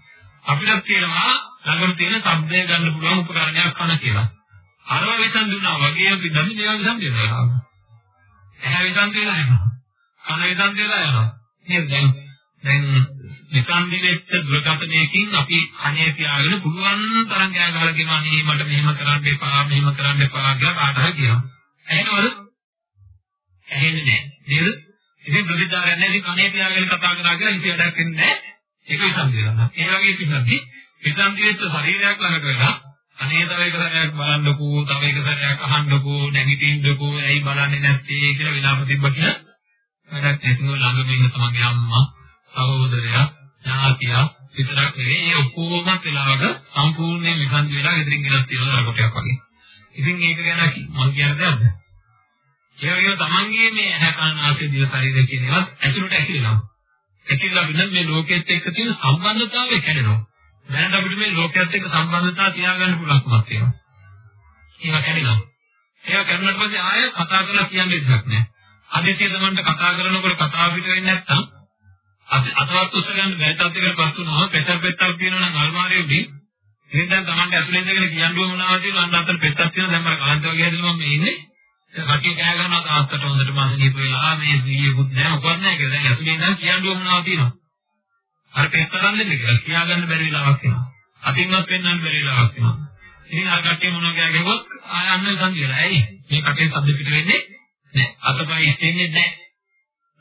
අපිටත් තියෙනවා ළඟම තියෙන ශබ්දය ගන්න පුළුවන් උපකරණයක් කන කියලා. අරව විසඳුනා වගේ පින්නන්නේ මේවා විසඳුනා. ඇහැ විසඳ වෙලා යනවා. කන විසඳ වෙලා යනවා. නේද දැන් දැන් විසඳි වෙච්ච දුරකථනයකින් අපි කණේ තියාගෙන පුළුවන් තරම් ගෑ ගහලා කියනවා නේ මට මෙහෙම කරන්න එපා මෙහෙම කරන්න එපා කියලා කාට හරි කියනවා. ඇහෙනවද? ඇහෙන්නේ නැහැ. නේද? ඉතින් ප්‍රතිචාරයක් නැහැ. ඉතින් කණේ තියාගෙන කතා කරා කියලා ඉතින් වැඩක් වෙන්නේ නැහැ. ඒක විසඳි වෙනවා. ඒ වගේ පිටද්දි විසඳි වෙච්ච ශරීරයක් ළඟට වෙලා අනේ තව එක සැරයක් බලන්නකෝ, තව එක සැරයක් අහන්නකෝ, නැගිටින්නකෝ, ඇයි බලන්නේ නැත්තේ කියලා විලාප තිබ්බ කියලා. වැඩක් නැතිව ළඟම ඉන්න තමන්ගේ අම්මා, සහෝදරයා, ඥාතියා විතරක් නෙවෙයි ඒ ඔක්කොම වෙලාවක සම්පූර්ණයෙන් විසන්දි වෙලා ගෙදරින් ගෙනත් තියෙනවා රකොටයක් වගේ. ඉතින් ඒක ගැන මම කියන දෙයක්ද? ඒ වගේම තමන්ගේ මේ ඇහැ කන ආසය දිව ශරීරය කියන ඒවාත් ඇතුළට ඇකිලෙනවා. ඇකිලලා බින්ද මේ ලෝකෙත් එක්ක තියෙන සම්බන්ධතාවය කැඩෙනවා. දැනට අපිට මේ ලෝකයේත් එක්ක සම්බන්ධතාව තියාගන්න පුළුවන්කමක් තියෙනවා. ඒවා කැඩෙනවා. ඒවා කැඩුණාට පස්සේ ආයෙ කතා කරලා කියන්නේ දෙයක් නෑ. අදිසිය තමන්ට කතා කරනකොට කතාව පිට වෙන්නේ නැත්තම් අතවත් උස්ස ගන්න බැරි තත්යකට පත් වුණාම ප්‍රෙෂර් පෙත්තක් තියෙනවා නම් අල්මාරියේ ඉතින් දැන් තමන්ට ඇතුලේ ඉඳගෙන කියන්න මොනවද කියලා අන්න අතට පෙත්තක් තියෙනවා දැන් මම කලන්ත වගේ හැදෙනවා මම ඉන්නේ කටිය කෑ ගන්නවා තාත්තට හොඳට මාස දීප වෙලා මේ සීයකුත් නැහැ මොකවත් නැහැ කියලා දැන් ඇතුලේ ඉඳන් කියන්න මොනවද තියෙනවා අර පෙත්ත ගන්න දෙන්න කියලා කියාගන්න බැරි වෙලාවක් එනවා. අතින්වත් පෙන්වන්න බැරි වෙලාවක් එනවා. ඉතින් අර කට්ටිය මොනවා කියගෙවොත් ආය අන්න සංජයලා. ඇයි? මේ කටේ සද්ද පිට වෙන්නේ නැහැ. අතපය ඉස්සෙන්නේ නැහැ.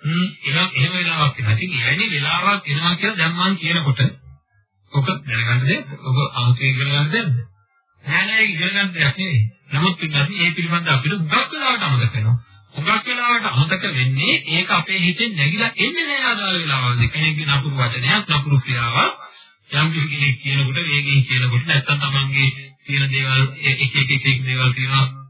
හ්ම් එහෙම එහෙම වෙලාවක් එනවා. ඉතින් එවැනි වෙලාවක් එනවා කියලා දැන් මම කියනකොට ඔක දැනගන්න දෙයක්. ඔක අංකේ ඉගෙන ගන්න දෙයක්. නෑ නෑ ඉගෙන ගන්න දෙයක් නෙවෙයි. නමුත් පිටදී ඒ පිළිබඳව අපිට මුගක් වෙලාවට අමතක වෙනවා. හුඟක් වෙලාවට අමතක වෙන්නේ ඒක අපේ හිතෙන් නැగిලා එන්නේ නැහැ ආදාළ වෙලාවල්. කෙනෙක්ගේ නපුරු වචනයක් නපුරු ක්‍රියාවක් යම් කිසි කෙනෙක් කියනකොට වේගෙන් කියනකොට නැත්තම් තමන්ගේ තියෙන දේවල් එක එක එක එක දේවල් තියෙනවා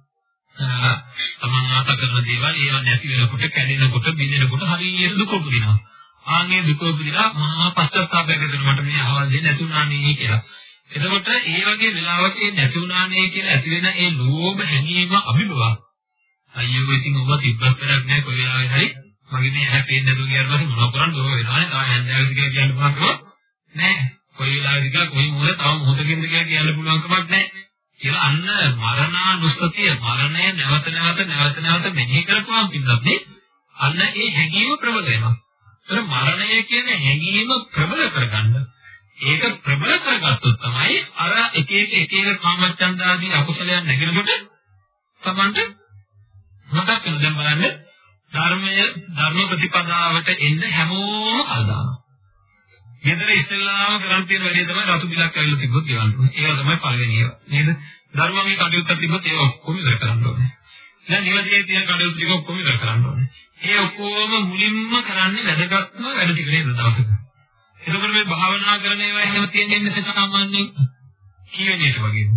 තමන් ආස කරන දේවල් ඒවා නැති වෙනකොට කැඩෙනකොට බිඳෙනකොට හරියට දුක උපදිනවා. ආන්ගේ දුක උපදිනා මහා පශ්චාත්තාපයක් ඇතිවෙන මට මේ අහවල් දෙන්නේ නැතුණානේ කියලා. එතකොට ඒ වගේ වෙලාවක නැතුණානේ කියලා ඇති වෙන ඒ ලෝභ හැඟීම අභිභවා. අයියෝ ඉතින් ඔබ තිබ්බත් වැඩක් නැහැ කොයි වෙලාවෙ හරි. මගේ මේ ඇහැ පේන්නේ නැතුව ගියාට පස්සේ මොනව කරන්නද? ඔය වෙනවනේ තා හැන්දෑවද කියලා කියන්න පුළුවන්කම නැහැ. කොයි වෙලාවෙද කියලා කොයි මොහොතේ තව මොහොතකින්ද කියලා කියන්න පුළුවන්කමක් නැහැ. කියලා අන්න මරණානුස්සතිය මරණය නැවත නැවත නැවත නැවත මෙනෙහි කරපුවාම පින්නත් අන්න ඒ හැඟීම ප්‍රබල වෙනවා. ඒතර මරණය කියන හැඟීම ප්‍රබල කරගන්න. ඒක ප්‍රබල කරගත්තොත් තමයි අර එක එක එක එක කාමච්ඡන්ද ආදී අකුසලයන් නැගෙනකොට තමන්ට මතක් වෙන දැන් බලන්න ධර්මයේ ධර්ම ප්‍රතිපදාවට එන්න හැමෝම කල්දානවා. ගෙදර ඉස්සෙල්ලාම කරන් තියෙන වැඩේ තමයි රතු බිලක් ඇවිල්ලා තිබ්බොත් ගෙවන්න ඕනේ. ඒක තමයි පළවෙනි ඒවා. නේද? ධර්මයේ කටයුත්ත තිබ්බොත් ඒක ඔක්කොම ඉවර කරන්න ඕනේ. දැන් නිවසේ තියෙන කටයුතු ටික ඔක්කොම ඉවර කරන්න ඕනේ. ඒ ඔක්කොම මුලින්ම කරන්නේ වැදගත්ම වැඩ ටික නේද දවසක. එතකොට මේ භාවනා කරන ඒවා එහෙම තියෙන්නේ සාමාන්‍යයෙන් කීවෙනියට වගේ.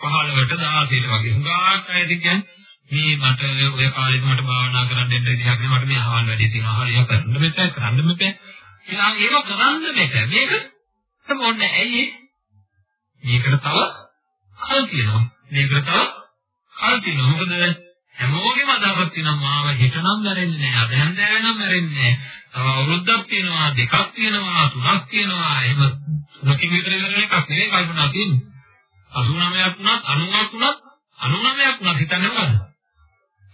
15ට 16ට වගේ. හුඟක් අය කියන්නේ මේ මට ඔය කාලෙත් මට භාවනා කරන්න දෙන්න විදිහක් නෑ මට මේ අහවල් වැඩි තියෙනවා හරිය කරන්න මෙතන කරන්න මෙතන කියලා ඒක කරන්න මෙතන මේක මොන්නේ ඇයි මේකට තව කල් තියෙනවා. මේකට තව කල් තියෙනවා. මොකද හැමෝගෙම අදහසක් තියෙනවා. මාව හිතනම් මැරෙන්නේ නෑ අද හැන්දෑව නම් මැරෙන්නේ නෑ තව අවුරුද්දක් තියෙනවා. දෙකක් තියෙනවා. තුනක් තියෙනවා. එහෙම තුනකින් විතර ඉවර එකක් නෙවෙයි කල්පනා තියෙන්නේ. 89ක් වුණත් 90ක් වුණත් 99ක් වුණත් හිතන්නේ මොකද?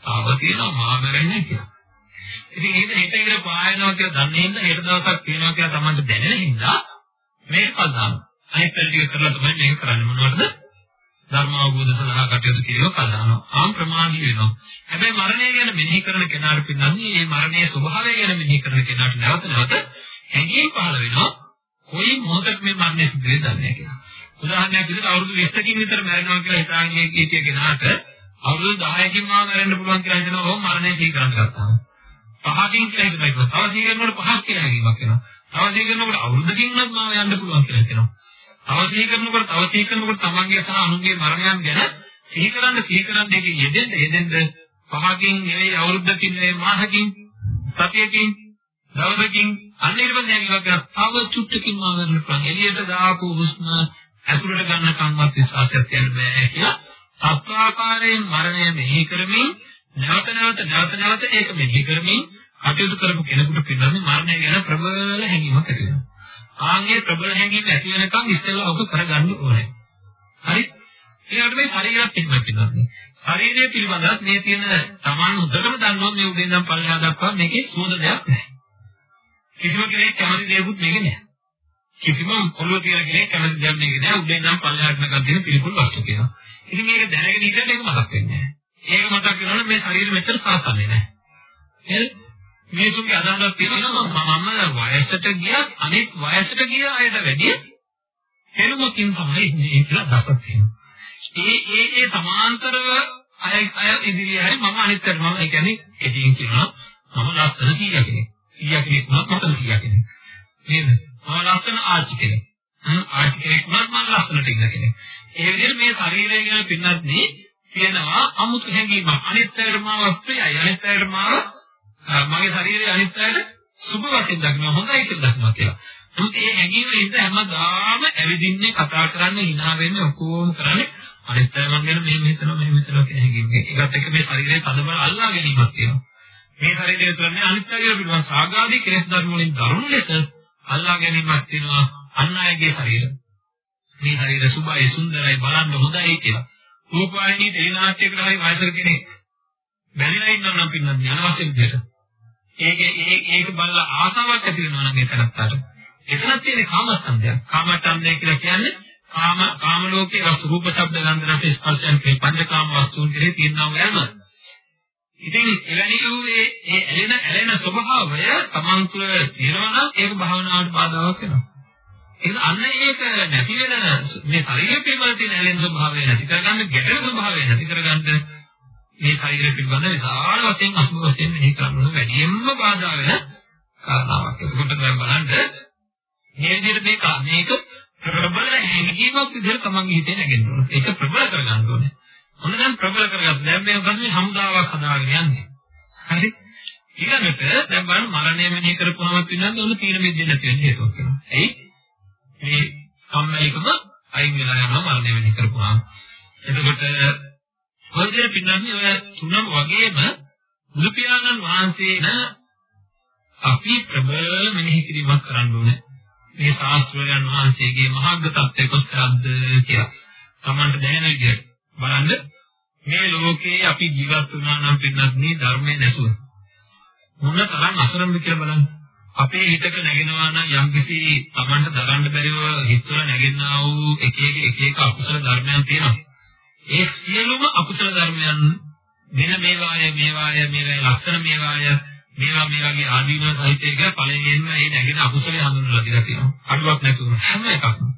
තාව තියෙනවා. මා මැරෙන්නේ කියලා. ඉතින් ඒක හිත ඉර පායනවා කියලා දන්නේ හින්දා හෙට දවසක් තියෙනවා කියලා Tamanට දැනෙන හින්දා මේක කල්දාන. අනිත් පැය ටික කරලා තමයි මේක කරන්නේ මොනවටද? ධර්ම අවබෝධ සඳහා කටයුතු කිරීම කල්දානවා. ආම් ප්‍රමාණී වෙනවා. හැබැයි මරණය ගැන මෙනෙහි කරන කෙනාට පින්නන්නේ මේ මරණයේ ස්වභාවය ගැන මෙනෙහි කරන කෙනාට නැවත නැවත හැඟීම් පහළ වෙනවා. කොයි මොහොතක මේ මරණය සිද්ධ වෙන්නේ නැහැ කියලා. උදාහරණයක් විදිහට අවුරුදු 20කින් විතර මැරෙනවා කියලා හිතාගෙන හිටිය කෙනාට අවුරුදු 10කින් මාව මැරෙන්න පුළුවන් කියලා හිතනවා ඕම මරණය සිහි කරන්න ගත්තාම. පහකින් කියලා හිතනවා. තව සිහි කරනකොට පහක් කියලා හැඟීමක් එනවා. තව සිහි කරනකොට අවුරුද්දකින්වත් මාව යන්න පුළුවන් කියලා හිතෙනවා. තව සිහි කරනකොට තව සිහි කරනකොට තමන්ගේ සහ අනුන්ගේ මරණයන් ගැන සිහි කරන්න සිහි කරන්න ඒක යෙදෙන්න යෙදෙන්න පහකින් නෙවෙයි අවුරුද්දකින් නෙවෙයි මාසකින් සතියකින් දවසකින් අන්න ඊට පස්සේ හැකියාවක් ගන්න තව චුට්ටකින් මාව ගන්න පුළුවන්. එළියට දාපු හුස්ම ඇතුළට ගන්න කම්වත් විශ්වාසයක් තියන්න බෑ කියලා සත්‍යාකාරයෙන් මරණය මෙහි කරමින් නැවත නැවත නැවත නැවත ඒක මෙහි කරමින් කටයුතු කරපු කෙනෙකුට පිළිබඳ මරණය ගැන ප්‍රබල හැඟීමක් ඇති වෙනවා. ආන්ගේ ප්‍රබල හැඟීම ඇති වෙනකන් ඉස්සෙල්ලා ඔබ කරගන්න ඕනේ. හරි? ඊළඟට මේ ශරීරයත් එක්කම පිළිබඳව. ශරීරය පිළිබඳව මේ තියෙන Taman උදකම දන්නවා මේ උදේ ඉඳන් පල්ලෙහා දක්වා මේකේ සුවඳ දෙයක් නැහැ. කිසිම කෙනෙක් කැමති දෙයක්වත් මේකේ නැහැ. කිසිම ඔළුව තියන කෙනෙක් කැමති දෙයක් මේකේ නැහැ. උදේ ඉඳන් පල්ලෙහාට නැගන් තියෙන පිළිකුල් වස්තු කියලා. ඉතින් මේක දැනගෙන ඉඳලා ඒක මතක් වෙන්නේ නැහැ. ඒක මතක් වෙනවනම් මේ ශරීරෙ මෙච්චර සාසන්නේ නැහැ. එහෙනම් මිනිසුන්ගේ අදහසක් තියෙනවා මම වයසට ගියත් අනිත් වයසට ගිය අයට වැඩිය හෙළුමකින් තමයි ඉන්නේ කියලා දක්වලා තියෙනවා. ඒ ඒ ඒ සමාන්තරව අය අය ඉදිරියේ හරි මම අනිත් පැත්තට මම ඒ කියන්නේ කෙටියෙන් කියනවා මම ලස්සන 100 කෙනෙක්. 100 කෙනෙක් වුණත් මම 100 කෙනෙක්. නේද? මම ලස්සන ආච්චි කෙනෙක්. හ්ම් ආච්චි කෙනෙක් වුණත් මම ලස්සනට ඉන්න කෙනෙක්. ඒ විදිහට මේ ශරීරය ගැන පින්නත් නේ තියෙනවා අමුතු හැඟීමක්. අනිත් පැත්තට මාව ප්‍රියයි. අනිත් පැත්තට මාව මගේ ශරීරයේ අනිත් පැත්තට සුබ වශයෙන් දක්නවා හොඳයි කියලා දක්නවා කියලා. නමුත් මේ හැඟීම ඉඳ හැමදාම ඇවිදින්නේ කතා කරන්නේ hina වෙන්නේ ඔක්කොම කරන්නේ අනිත් අය මං ගැන මෙහෙම හිතනවා මෙහෙම හිතනවා කියන හැඟීම. ඒකත් එක්ක මේ ශරීරයේ තදබල අල්ලා ගැනීමක් තියෙනවා. මේ ශරීරය තුළනේ අනිත් අය පිළිබඳ සාගාදී කෙලෙස් ධර්ම වලින් දරුණු ලෙස අල්ලා ගැනීමක් තියෙනවා අන් අයගේ ශරීරය. මේ ශරීරය සුබයි සුන්දරයි බලන්න හොඳයි කියලා. රූපවාහිනී ටෙලිනාට්‍යයකට හරි වයසක කෙනෙක් බැරිලා ඉන්නවා නම් පින්නත් අනවශ්‍ය විදිහට. ඒකේ ඒ ඒක බලලා ආසාවක් ඇති වෙනවා නම් ඒ තරත්තට. එතනත් තියෙන කාමච්ඡන්දයක්. කාමච්ඡන්දය කියලා කියන්නේ කාම කාම ලෝකයේ වස්තු රූප ශබ්ද ගන්ධ රස ස්පර්ශයන් කියන පංචකාම වස්තුන් කෙරේ තියෙනවා යන. ඉතින් එවැනි වූ ඒ ඇලෙන ඇලෙන ස්වභාවය තමන් තුළ තියෙනවා නම් ඒක භාවනාවට බාධාවක් වෙනවා. ඒක අන්න ඒක නැති වෙන මේ ශරීරය පිළිබඳ තියෙන ඇලෙන ස්වභාවය නැති කරගන්න ගැටෙන ස්වභාවය නැති කරගන්න මේ ශරීරය පිළිබඳ විශාල වශයෙන් අසුභ වශයෙන් මෙහි කරන වැඩියෙන්ම බාධා වෙන කාරණාවක්. ඒකට දැන් බලන්න මේ විදිහට මේක මේක ප්‍රබල හැඟීමක් විදිහට තමන්ගේ හිතේ නැගෙන්න ඕනේ. ඒක ප්‍රබල කරගන්න ඕනේ. මොන දැන් ප්‍රබල කරගත්ත දැන් මේ ගන්නේ හමුදාවක් හදාගෙන යන්නේ. හරි? ඊළඟට දැන් බලන්න මරණය මෙනෙහි කරපුවම පින්නන්නේ ඔන්න තීන මිද්දෙ නැති වෙන හේතුවක් වෙනවා. එයි මේ කම්මැලිකම අයින් වෙලා යනවා මරණය මෙනෙහි කරපුවාම. එතකොට ඔයදේ පින්නන්නේ ඔය තුනම වගේම බුදු පියාණන් වහන්සේන අපි ප්‍රබල මෙනෙහි කිරීමක් කරන්න ඕනේ. මේ ශාස්ත්‍රයන් වහන්සේගේ මහාග්ග තත්ත්වය කොච්චරද කියලා. Tamanට දැනෙන විදිහට බලන්න මේ ලෝකේ අපි ජීවත් වුණා නම් පින්නත් මේ ධර්මයේ නැතුව මොන තරම් අසරණද කියලා බලන්න. අපේ හිතක නැගෙනවා නම් යම්කිසි Tamanට දරන්න බැරිව හිතවල නැගෙනා වූ එක එක එක එක අකුසල ධර්මයන් තියෙනවා. ඒ සියලුම අකුසල ධර්මයන් වෙන මේවාය මේවාය මේවාය ලක්ෂණ මේවාය මේවා මේ වගේ ආදීනව සහිත එක පළවෙනියෙන්ම ඒ නැගෙන අකුසලයේ හඳුන්වලා දීලා තියෙනවා. අඩුවක් නැතුව හැම එකක්ම.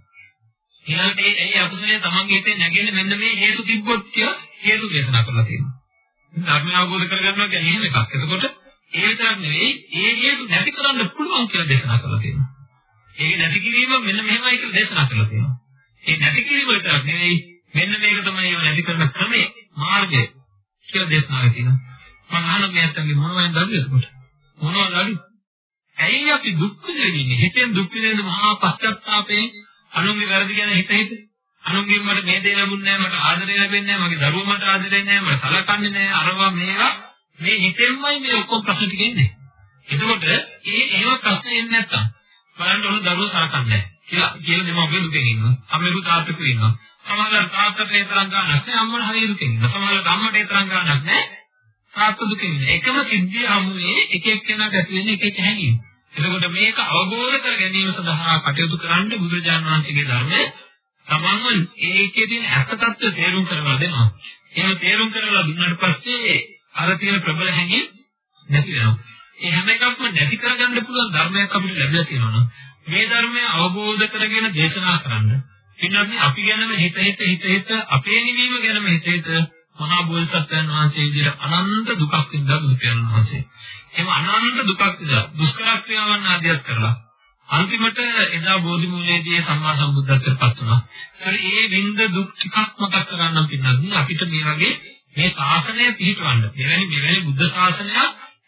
ඊළඟට ඒ ඒ අකුසලයේ තමන්ගේ හිතේ නැගෙන්නේ මෙන්න මේ හේතු තිබ්බොත් කියලා හේතු දේශනා කරලා තියෙනවා. ධර්ම අවබෝධ කරගන්නවා කියන්නේ එහෙම එකක්. එතකොට ඒ විතරක් නෙවෙයි ඒ හේතු නැති කරන්න පුළුවන් කියලා දේශනා කරලා තියෙනවා. ඒක නැති කිරීම මෙන්න මෙහෙමයි කියලා දේශනා කරලා තියෙනවා. ඒ නැති කිරීම විතරක් නෙවෙයි මෙන්න මේක තමයි ඒව නැති කරන ක්‍රමය මාර්ගය කියලා දේශනා කරලා තියෙනවා. මම අහන මේ අතන්ගේ මොනවද දන්නේ මොනවද අඩු? ඇයි අපි දුක් විඳින්නේ? හිතෙන් දුක් විඳින මහා පශ්චාත්තාපයෙන් අනුන්ගේ වැරදි ගැන හිත හිත අනුන්ගෙන් මට මේ දේ ලැබුණේ නැහැ මට ආදරය ලැබෙන්නේ නැහැ මගේ දරුවෝ මට ආදරේ නැහැ මට සලකන්නේ නැහැ අරවා මේවා මේ හිතෙන්මයි මේ ඔක්කොම ප්‍රශ්න ටික එන්නේ. එතකොට ඒ එහෙම ප්‍රශ්න එන්නේ නැත්තම් බලන්න ඕන දරුවෝ සලකන්නේ නැහැ කියලා කියලා දෙමව්පියෝ දුකෙන් ඉන්නවා. අම්මේ තාත්තකෝ ඉන්නවා. සමහරවල් තාත්තට ඒ තරම් ගානක් නැහැ අම්මට හරිය දුකෙන් ඉන්නවා. සමහරවල් අම්මට ඒ තරම් ගානක් නැහැ තාත්ත දුකෙන් ඉන්නවා. එකම සිද්ධිය හමුවේ එක එක්කෙනාට ඇති වෙන්නේ එක එක හැඟීම්. එතකොට මේක අවබෝධ කර ගැනීම සඳහා කටයුතු කරන්න බුදුරජාණන් වහන්සේගේ ධර්මය තමන්ම ඒකේ තියෙන ඇත්ත తත්ත්වය තේරුම් කරලා දෙනවා. එහෙම තේරුම් කරලා දුන්නාට පස්සේ අර තියෙන ප්‍රබල හැඟීම් නැති වෙනවා. ඒ හැම එකක්ම නැති කරගන්න පුළුවන් ධර්මයක් අපිට ලැබිලා තියෙනවා මේ ධර්මය අවබෝධ කරගෙන දේශනා කරන්න. පින්වත්නි අපි ගැනම හිත හිත හිත හිත අපේ නිවීම ගැනම හිත හිත මහා බෝධිසත්වයන් වහන්සේ විදිහට අනන්ත දුකක් විඳලා බුදු පියාණන් වහන්සේ. එහෙම අනන්ත දුකක් විඳලා දුෂ්කර ක්‍රියාවන් ආදියත් කරලා අන්තිමට එදා බෝධි මූලයේදී සම්මා සම්බුද්ධත්වයට පත් වුණා. ඒ විඳ දුක් ටිකක් මතක් කරගන්න පින්නත් අපිට මේ වගේ මේ ශාසනය පිළිටවන්න. මෙවැනි මෙවැනි බුද්ධ ශාසනයක්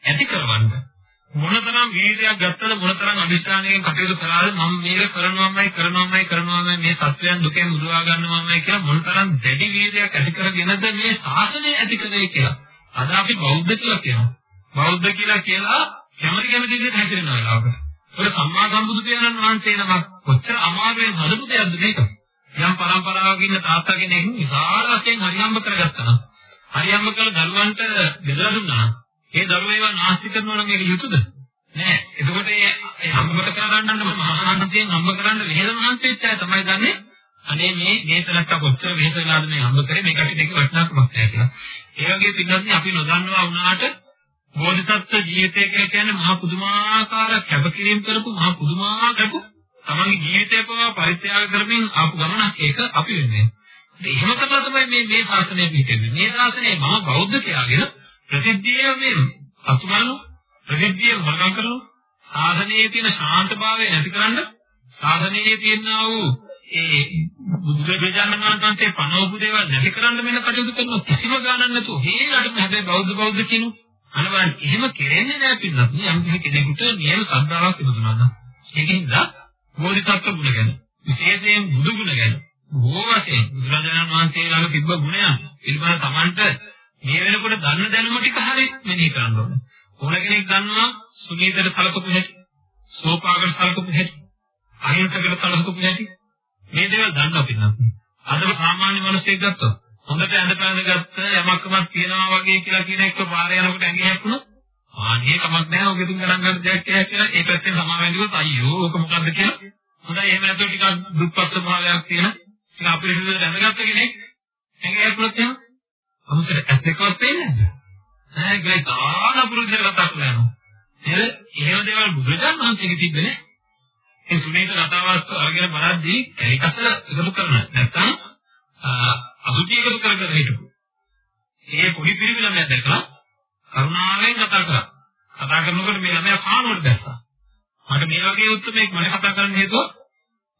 ඇති කරවන්න. මොනතරම් වීර්යයක් ගත්තද මොනතරම් අදිස්ථානයෙන් කටයුතු කළාද මම මේක කරනවාමයි කරනවාමයි කරනවාමයි මේ සත්‍යයන් දුකෙන් මුදවා ගන්නවාමයි කියලා මොනතරම් දැඩි වීර්යයක් ඇති කරගෙනද මේ ශාසනය ඇති කරේ කියලා. අද අපි බෞද්ධ කියලා කියනවා. බෞද්ධ කියලා කියලා කැමති කැමති විදිහට හැසිරෙන වෙලාවක. ඒක සම්මා සම්බුදු පියාණන් වහන්සේ නමක් කොච්චර අමාරුවෙන් හදපු දෙයක්ද මේක? යම් පරම්පරාවක ඉන්න තාත්තා කෙනෙක් විශාල වශයෙන් හරියම්බ කරගත්තා නම් හරියම්බ කළ දරුවන්ට බෙදලා දුන්නා. ඒ දරුවෝ ඒවා නාස්ති කරනවා නම් ඒක යුතුයද? නෑ. එතකොට ඒ හම්බකට කරගන්නන්න මහානන්දයෙන් හම්බ කරන්න වෙහෙද මහන්සියෙච්ච අය තමයි දන්නේ. අනේ මේ මේ තරක්ක කොච්චර වෙහෙස වෙලාද මේ හම්බ කරේ මේකට දෙක වටිනාකමක් නැහැ කියලා. ඒ වගේ පිටුත් අපි නොදන්නවා වුණාට බෝධිසත්ව ජීවිතය කියලා කියන්නේ මහා පුදුමාකාර කැපකිරීම කරපු මහා පුදුමාකාර තමන්ගේ ජීවිතය පවා පරිත්‍යාග කරමින් ආපු ගමනක් ඒක අපි වෙන්නේ. එහෙම කරලා තමයි මේ මේ ශාසනය පිටින්නේ. මේ ශාසනය මහා බෞද්ධ කියලාගෙන ප්‍රසිද්ධිය මේ අතුමනු ප්‍රසිද්ධිය වරකම් කරනවා. ශාසනයේ තියෙන ශාන්තභාවය නැතිකරන්න ශාසනයේ තියෙනා වූ ඒ බුදුරජාණන් වහන්සේ පනවපු දේවල් නැති කරන්න මෙන්න කටයුතු කරන කිසිම ගානක් නැතුව හේලටම හැබැයි බෞද්ධ බෞද්ධ කියනවා. අනවරන් එහෙම කෙරෙන්නේ නැහැ පින්නත් නේ යම් කිසි කෙනෙකුට නියම ශ්‍රද්ධාවක් තිබුණා නම් ඒකින්ද බෝධිසත්ව ගුණ ගැන විශේෂයෙන් බුදු ගුණ ගැන බොහෝ වශයෙන් බුදුරජාණන් වහන්සේ ළඟ තිබ්බ ගුණයන් පිළිබඳ Tamanට මේ වෙනකොට දන්න දැනුම ටික හරි මෙනෙහි කරන්න ඕනේ. ඕන කෙනෙක් දන්නවා සුනීතට සලකපු හැටි සෝපාකට සලකපු හැටි අහිංසකට සලකපු හැටි. මේ දේවල් දන්නවා පින්නත් අද සාමාන්‍ය මිනිස්සෙක් ගත්තොත් හොඳට ඇඳ පැළඳ ගත්ත යමක්කමක් තියනවා වගේ කියලා කියන එක පාරේ යනකොට ඇඟේ හැප්පුණොත් ආන්නේ කමක් නැහැ. ඔක ඉතින් ගණන් ගන්න දෙයක් කියලා ඒ පැත්තෙන් සමා වෙන්නකොත් අයියෝ ඕක මොකද්ද කියලා? හොඳයි. එහෙම නැත්නම් ටිකක් දුප්පත් ස්වභාවයක් තියෙන ටික අපිරිසිදුවට ඇඳගත්ත කෙනෙක් ඇඟේ හැප්පුණොත් එහෙම අමුතර ඇස් දෙකවත් පේන්නේ නැහැ නෑ ඒක තාන පුරුද්දට කතා කරනවා නේද එහෙම දේවල් බුදුරජාණන් වහන්සේගේ තිබ්බනේ ඒ සුනීත කතාවස්තු අරගෙන බලද්දී ඒකසල එකතු කරන නැත්නම් අසුචි එකතු කර කර හිටපු. ඒ පොඩි පිරිමි ළමයා දැක්කා කරුණාවෙන් කතා කරා. කතා කරනකොට මේ ළමයා කානුවට දැස්සා. මට මේ වගේ උත්තරයක් මම කතා කරන්න හේතුව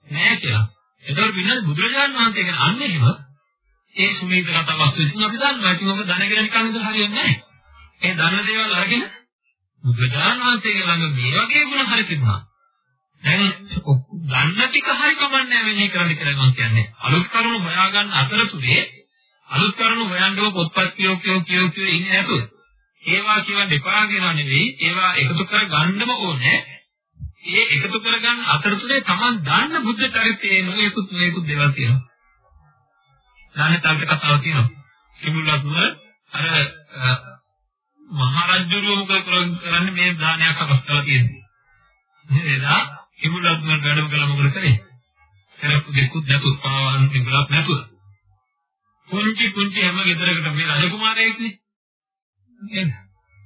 නෑ කියලා. ඒතකොට පින්නත් බුදුරජාණන් වහන්සේ කියන අන්න එහෙම ඒ සුනීත කතා වස්තු ඉතින් අපි දන්නවා. ඉතින් ඔබ දැනගෙන නිකන් ඉඳලා හරියන්නේ නෑ. ඒ දන්න දේවල් අරගෙන බුදුරජාණන් වහන්සේගේ ළඟ මේ වගේ ගුණ හරි තිබුණා. දැන් ගන්න ටික හරි කමන්නේ වෙන්නේ කරන්න කියලා මම කියන්නේ. අලුත් කරුණු හොයාගන්න අතරතුරේ අලුත් කරුණු හොයන්නව පොත්පත් කියෝ කියෝ කියෝ කියෝ ඉන්නේ නැතුව. ඒවා කියවන්න එපා කියනවා නෙවෙයි. ඒවා එකතු කර ගන්නම ඕනේ. ඒ එකතු කරගන්න අතරතුරේ Taman දන්න බුද්ධ චරිතයේ නොයෙකුත් නොයෙකුත් දේවල් තියෙනවා. දාන තල්ක කතාව තියෙනවා. කිමුලත්ම අර මහරජුරුව මොකද කරන්නේ මේ දානයක් අවස්ථාවක් තියෙනවා. නේද? කිඹුලක් වල වැඩම කළා මොකද කරේ? කරපු දෙකුත් නැතුව පාවන් කිඹුලක් නැතුව. පුංචි පුංචි හැම ගෙදරකට මේ රජකුමාරයෙක්නේ. නේද?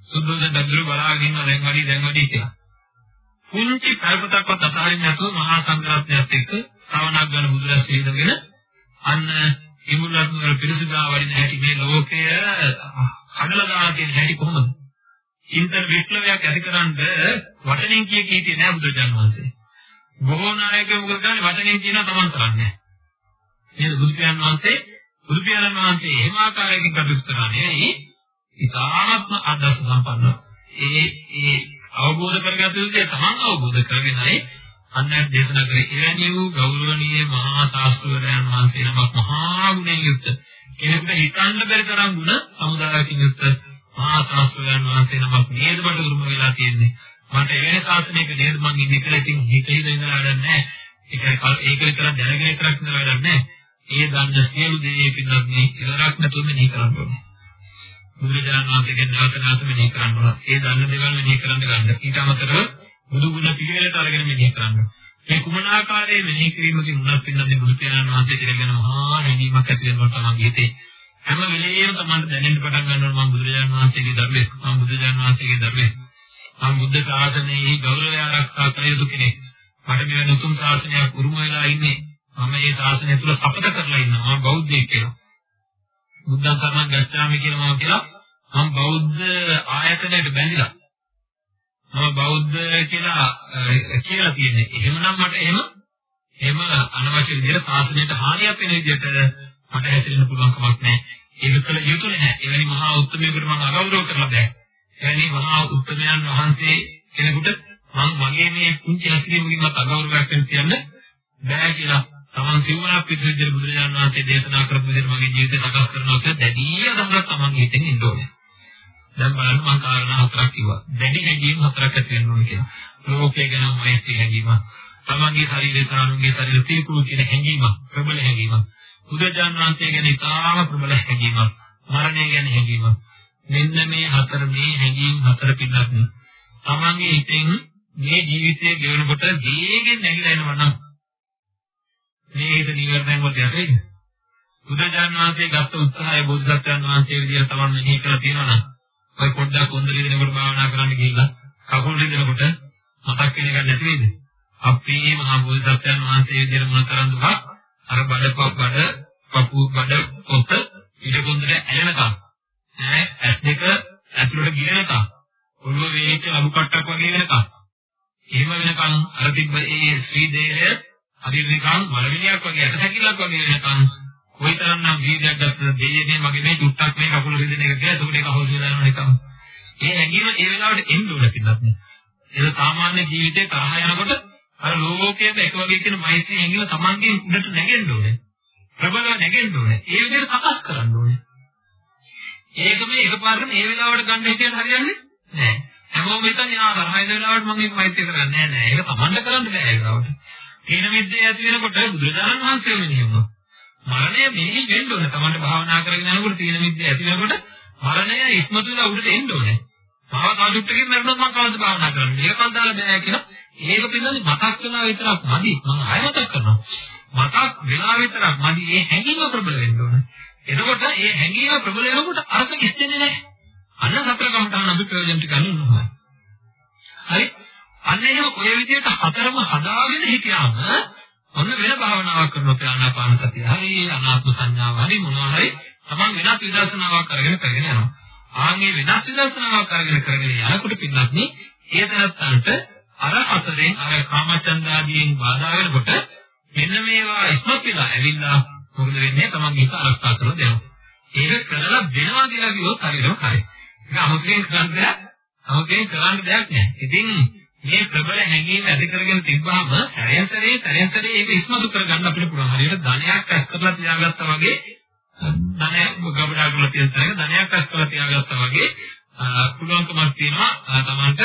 සුද්ධෝදන බද්දරු බලාගෙන ඉන්න දැන් වැඩි දැන් වැඩි කියලා. පුංචි කල්පතක්වත් අතහරින්න නැතුව මහා සංඝරත්නයත් එක්ක ශ්‍රවණක් ගන්න බුදුරස් වේදගෙන අන්න කිඹුලක් වල පිරිසුදා වඩින හැටි මේ ලෝකය කඩලා දාලා තියෙන හැටි කොහොමද? චින්තන විප්ලවයක් ඇතිකරන්න වචනෙන් කිය කී හිටියේ නෑ බුදුරජාණන් වහන්සේ. බොහෝ නායකයෝ මොකද කරන්නේ වචනෙන් කියනවා Taman කරන්නේ. නේද බුදු පියාණන් වහන්සේ බුදු පියාණන් වහන්සේ එහෙම ආකාරයකින් කටයුතු කරන්නේ නෙවෙයි. ඉතාමත්ම ආදර්ශ සම්පන්න. ඒ ඒ අවබෝධ කරගත යුත්තේ Taman අවබෝධ කරගෙනයි අන්නත් දේශනා කරේ. එවැනි වූ ගෞරවනීය මහා ශාස්ත්‍රවරයන් වහන්සේ නමක් මහා ගුණයෙන් යුක්ත කෙනෙකුට හිතන්න බැරි තරම් ගුණ සමුදායකින් යුක්ත මහා ශාස්ත්‍රයන් වහන්සේ නමක් නේද මට උරුම වෙලා තියෙන්නේ. මට එවැනි ශාසනයක නේද මං ඉන්නේ කියලා ඉතින් හිත හිත ඉඳලා වැඩක් නැහැ. ඒක ඒක විතර දැනගෙන විතරක් ඉඳලා වැඩක් නැහැ. ඒ දන්න සියලු දේ පින්නත් මේ ඉවරක් නැතුව මෙනෙහි කරන්න ඕනේ. බුදුරජාණන් වහන්සේගෙන් නැවත නැවත මෙනෙහි කරන්න ඕනේ. ඒ දන්න දේවල් මෙනෙහි කරන්න ගන්න. ඊට අමතරව බුදු ගුණ පිළිවෙලට අරගෙන මෙනෙහි කරන්න. මේ කුමන ආකාරයේ මෙනෙහි කිරීමකින් උනත් පින්නදී බුදු පියාණන් වහන්සේ කියලා මහා හැඟීමක් ඇති වෙනවා තමන්ගේ හිතේ. හැම වෙලේම තමන්ට දැනෙන්න පටන් ගන්නවා මම බුදුරජාණන් වහන්සේගේ ධර්මයේ මම බුදුරජාණන් වහන්සේගේ ධර්මයේ මම බුද්ධ ශාසනයේ ගෞරවය ආරක්ෂා කළ යුතු කෙනෙක්. මට මෙවැනි උතුම් ශාසනයක් උරුම වෙලා ඉන්නේ. මම මේ ශාසනය තුල සපත කරලා ඉන්නවා. මම බෞද්ධයෙක් කියලා. බුද්ධං සරණං ගච්ඡාමි කියලා මම කියලා මම බෞද්ධ ආයතනයට බැඳිලා. මම බෞද්ධ කියලා කියලා තියෙන්නේ. එහෙමනම් මට එහෙම එහෙම අනවශ්‍ය විදිහට ශාසනයට හානියක් වෙන විදිහට මට හැසිරෙන්න පුළුවන් කමක් නැහැ. ඒක කළ යුතු නැහැ. එවැනි මහා උත්මයකට මම අගෞරව කරලා බෑ. එවැනි මහා උත්මයන් වහන්සේ කෙනෙකුට මම මගේ මේ පුංචි හැසිරීමකින්වත් අගෞරවයක් වෙන්න තියන්න බෑ කියලා තමන් සිවණක් විදිහට බුදුරජාණන් වහන්සේ දේශනා කරපු විදිහට මගේ ජීවිතය සකස් කරනවා කියලා දැඩි අදහසක් තමන්ගේ හිතෙන් ඉන්න ඕනේ. දැන් බලන්න මම කාරණා හතරක් කිව්වා. දැඩි හැඟීම් හතරක් ඇති වෙන්න ඕනේ කියලා. ලෝකේ ගැන මෛත්‍රී හැඟීම, තමන්ගේ ශරීරය සානුන්ගේ ශරීර පිළිකුල් කියන හැඟීම, ප්‍රබල හැඟීම. බුදුජාන විශ්වයේ ගැන ඉතාම ප්‍රබල හැඟීමක්, මරණය ගැන හැඟීමක්. මෙන්න මේ හතර මේ හැඟීම් හතර පින්නත් තමන්ගේ හිතෙන් මේ ජීවිතය ගෙවනකොට දීගෙන් නැగిලා එනවා නම් මේ හිත නිවර්ණයෙන් වලට යටේද? බුදුජාන විශ්වයේ ගත්ත උත්සාහය බුදුසත්යන් වහන්සේ විදිහට තමන් මෙහි කරලා තියෙනවා නම් ඔය පොඩ්ඩක් හොඳට ඉඳනකොට භාවනා කරන්න ගිහිල්ලා කකුල් රිදෙනකොට මතක් වෙන එකක් නැති වෙයිද? අපේ මහා බෝධිසත්වයන් වහන්සේ විදිහට මොනතරම් දුක අර බඩප බඩ පපු බඩ පොත ඉඩකොන්දට ඇලෙනකම් ඈ ඇස් දෙක ඇතුළට ගිරෙනකම් ඔළුව වේච්ච ලබු කට්ටක් වගේ වෙනකම් එහෙම වෙනකම් අර තිබ්බ ඒ ශ්‍රී දේහය අදිරිනිකම් මලවිනියක් වගේ ඇටසැකිල්ලක් වගේ වෙනකම් කොයිතරම්නම් වීර්යයක් ගත්තද දෙයනේ මගේ මේ චුට්ටක් මේ කකුල රිදෙන එක කියලා ඒකට ඒක හොස් වෙලා යනවා නිකම්. ඒ හැඟීම ඒ වෙලාවට එන්න ඕන පිටත් නේ. ඒක සාමාන්‍ය ජීවිතේ තරහ යනකොට අර ලෝකයේ එක වගේ කියන මෛත්‍රී හැඟීම Tamange උඩට නැගෙන්න ඕනේ. ප්‍රබලව නැගෙන්න ඕනේ. ඒ විදිහට සකස් කරන්න ඕනේ. ඒක මේ එකපාරටම ඒ වෙලාවට ගන්න හිතේට හරියන්නේ නැහැ. හැමෝම හිතන්නේ ආ තරහ යන වෙලාවට මම මේක මෛත්‍රී කරන්නේ නැහැ නෑ. ඒක Tamanට කරන්න බෑ ඒ වෙලාවට. තීන මිද්දේ ඇති වෙනකොට බුදුරජාණන් වහන්සේ මෙහෙම මරණය මෙහි වෙන්න ඕනේ. තමන්ට භාවනා කරගෙන යනකොට තීන මිද්ද ඇති වෙනකොට මරණය ඉස්මතු වෙලා උඩට එන්න ඕනේ. මහා කාදුට්ටකින් මරණොත් මම කවදාද භාවනා කරන්නේ? මේකත් දාලා බෑ කියලා. ඒක පිළිබඳව මතක් වෙනවා විතරක් මදි. මම ආය මතක් කරනවා. මතක් වෙලා විතරක් මදි. ඒ හැඟීම ප්‍රබල වෙන්න ඕනේ. එතකොට ඒ හැඟීම ප්‍රබල වෙනකොට අර්ථ කිස්සෙන්නේ නැහැ. අන්න සතර කමටහන් අපි ප්‍රයෝජන ටික ගන්න ඕනේ. හරි? අන්න එහෙම ඔය විදිහට හතරම හදාගෙන හිටියාම ඔන්න වෙන භාවනාවක් කරනකොට ආනාපාන සතිය හරි අනාත්ම සංඥාව හරි මොනවා හරි තමන් වෙනත් විදර්ශනාවක් කරගෙන කරගෙන යනවා. ආන්ගේ වෙනස් විදර්ශනාවක් කරගෙන කරගෙන යනකොට පින්නත් නේ ඒ තැනත්තන්ට අර හතරෙන් අර කාමචන්දාදීන් බාධා වෙනකොට මෙන්න මේවා ඉස්මත් වෙලා ඇවිල්ලා මොකද වෙන්නේ තමන්ගේ හිත ආරක්ෂා කරලා දෙනවා. ඒක කරලා දෙනවා කියලා කිව්වොත් හරියටම හරි. ඒක අමුතුවෙන් කරන්න දෙයක් අමුතුවෙන් කරන්න දෙයක් නෑ. ඉතින් මේ ප්‍රබල හැඟීම ඇති කරගෙන තිබ්බහම සැරයන්තරේ සැරයන්තරේ ඒක ඉස්මතු කරගන්න අපිට පුළුවන්. හරියට ධනයක් රැස් කරලා තියාගත්තා වගේ ධනය ගබඩා කරලා තියෙන තරක ධනයක් රැස් කරලා තියාගත්තා වගේ පුළුවන්කමක් තියෙනවා තමන්ට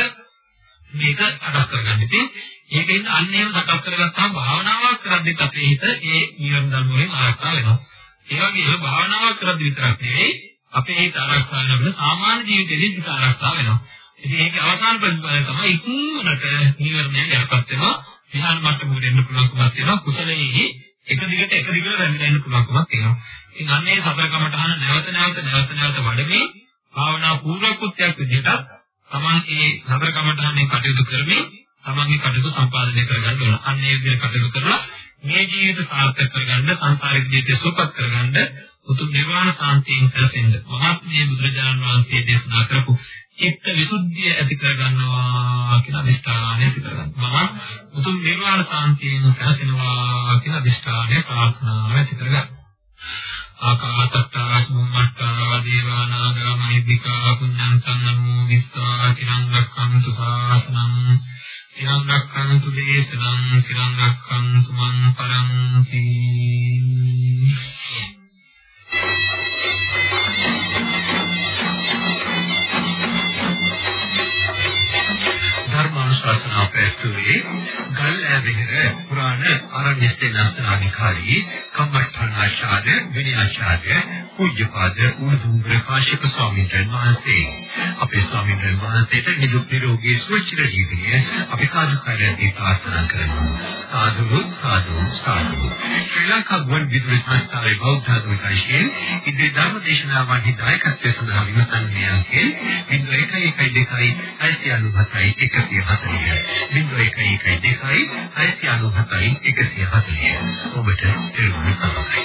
මේක අඩස් කරගන්න. ඉතින් ඒකෙන් අන්න එහෙම සකස් කරගත්තාම භාවනාවක් කරද්දිත් අපේ හිත ඒ නිවන ධර්ම වලින් ආරක්ෂා වෙනවා. ඒ වගේම භාවනාවක් කරද්දි විතරක් නෙවෙයි අපේ හිත ආරක්ෂා වෙනකොට සාමාන්‍ය ජීවිතේදී හිත ආරක්ෂා වෙනවා. ඉතින් ඒකේ අවසාන ප්‍රතිඵලය තමයි ඉක්මනට නිවර්ණය යටපත් වෙනවා. විහාර මට්ටමකට එන්න පුළුවන්කමක් තියෙනවා. කුසලයේ එක දිගට එක දිගට රැඳෙන්න එන්න පුළුවන්කමක් තියෙනවා. ඉතින් අන්නේ සතර කමඨහන නැවත නැවත නැවත නැවත වඩමින් භාවනා පූර්වකෘත්‍යයක් විදිහට තමන් ඒ සතර කමඨහනේ කටයුතු කරමින් තමන්ගේ කටයුතු සම්පාදනය කරගන්න ඕන. අන්න ඒ විදිහට කටයුතු කරලා මේ ජීවිත සාර්ථක කරගන්න සංසාරික ජීවිතය සුවපත් කරගන්න උතුම් නිර්වාණ සාන්තියෙන් සැලසෙන්න. මහත් මේ බුදුරජාණන් වහන්සේ දේශනා කරපු චිත්ත විසුද්ධිය ඇති කරගන්නවා කියන අදිෂ්ඨානය ඇති කරගන්නවා. මම උතුම් නිර්වාණ සාන්තියෙන් සැලසෙනවා කියන අදිෂ්ඨානය ප්‍රාර්ථනා ඇති කරගන්නවා. ආකාසත්තා සුම්මත්තා දේවානාගා මහිද්దికා පුඤ්ඤන්තං නමෝ විස්සා චිරං රක්ඛන්තු සාසනං චිරං රක්ඛන්තු දේශනං චිරං රක්ඛන්තු මං පරන්ති ධර්මානුශාසනා පැවැත්වුවේ ගල්ඇවිහෙර පුරාණ ආරණ්‍ය සේනාසනාධිකාරී කම්මඨානාචාර්ය විනයාචාර්ය පූජ්‍යපාද උතුම්බර කාශ්‍යප ස්වාමීන් වහන්සේ. අපේ ස්වාමීන් වහන්සේට නිදුක් නිරෝගී සුවචිර ජීවිතය අපි සාදුකාරයන්ගේ ප්‍රාර්ථනා කරනවා සාදු සාදු සාදු. ශ්‍රී ලංකා ගුවන් විදුලි සංස්ථාවේ බෞද්ධ ධර්මකාශයෙන් ඉදිරි ධර්ම දේශනාවන් හිදායකත්වය සඳහා විමසන්නේ අංකේ 0112 697 140 0112යි 697යි 140. ඔබට තිරුවන් සරණයි.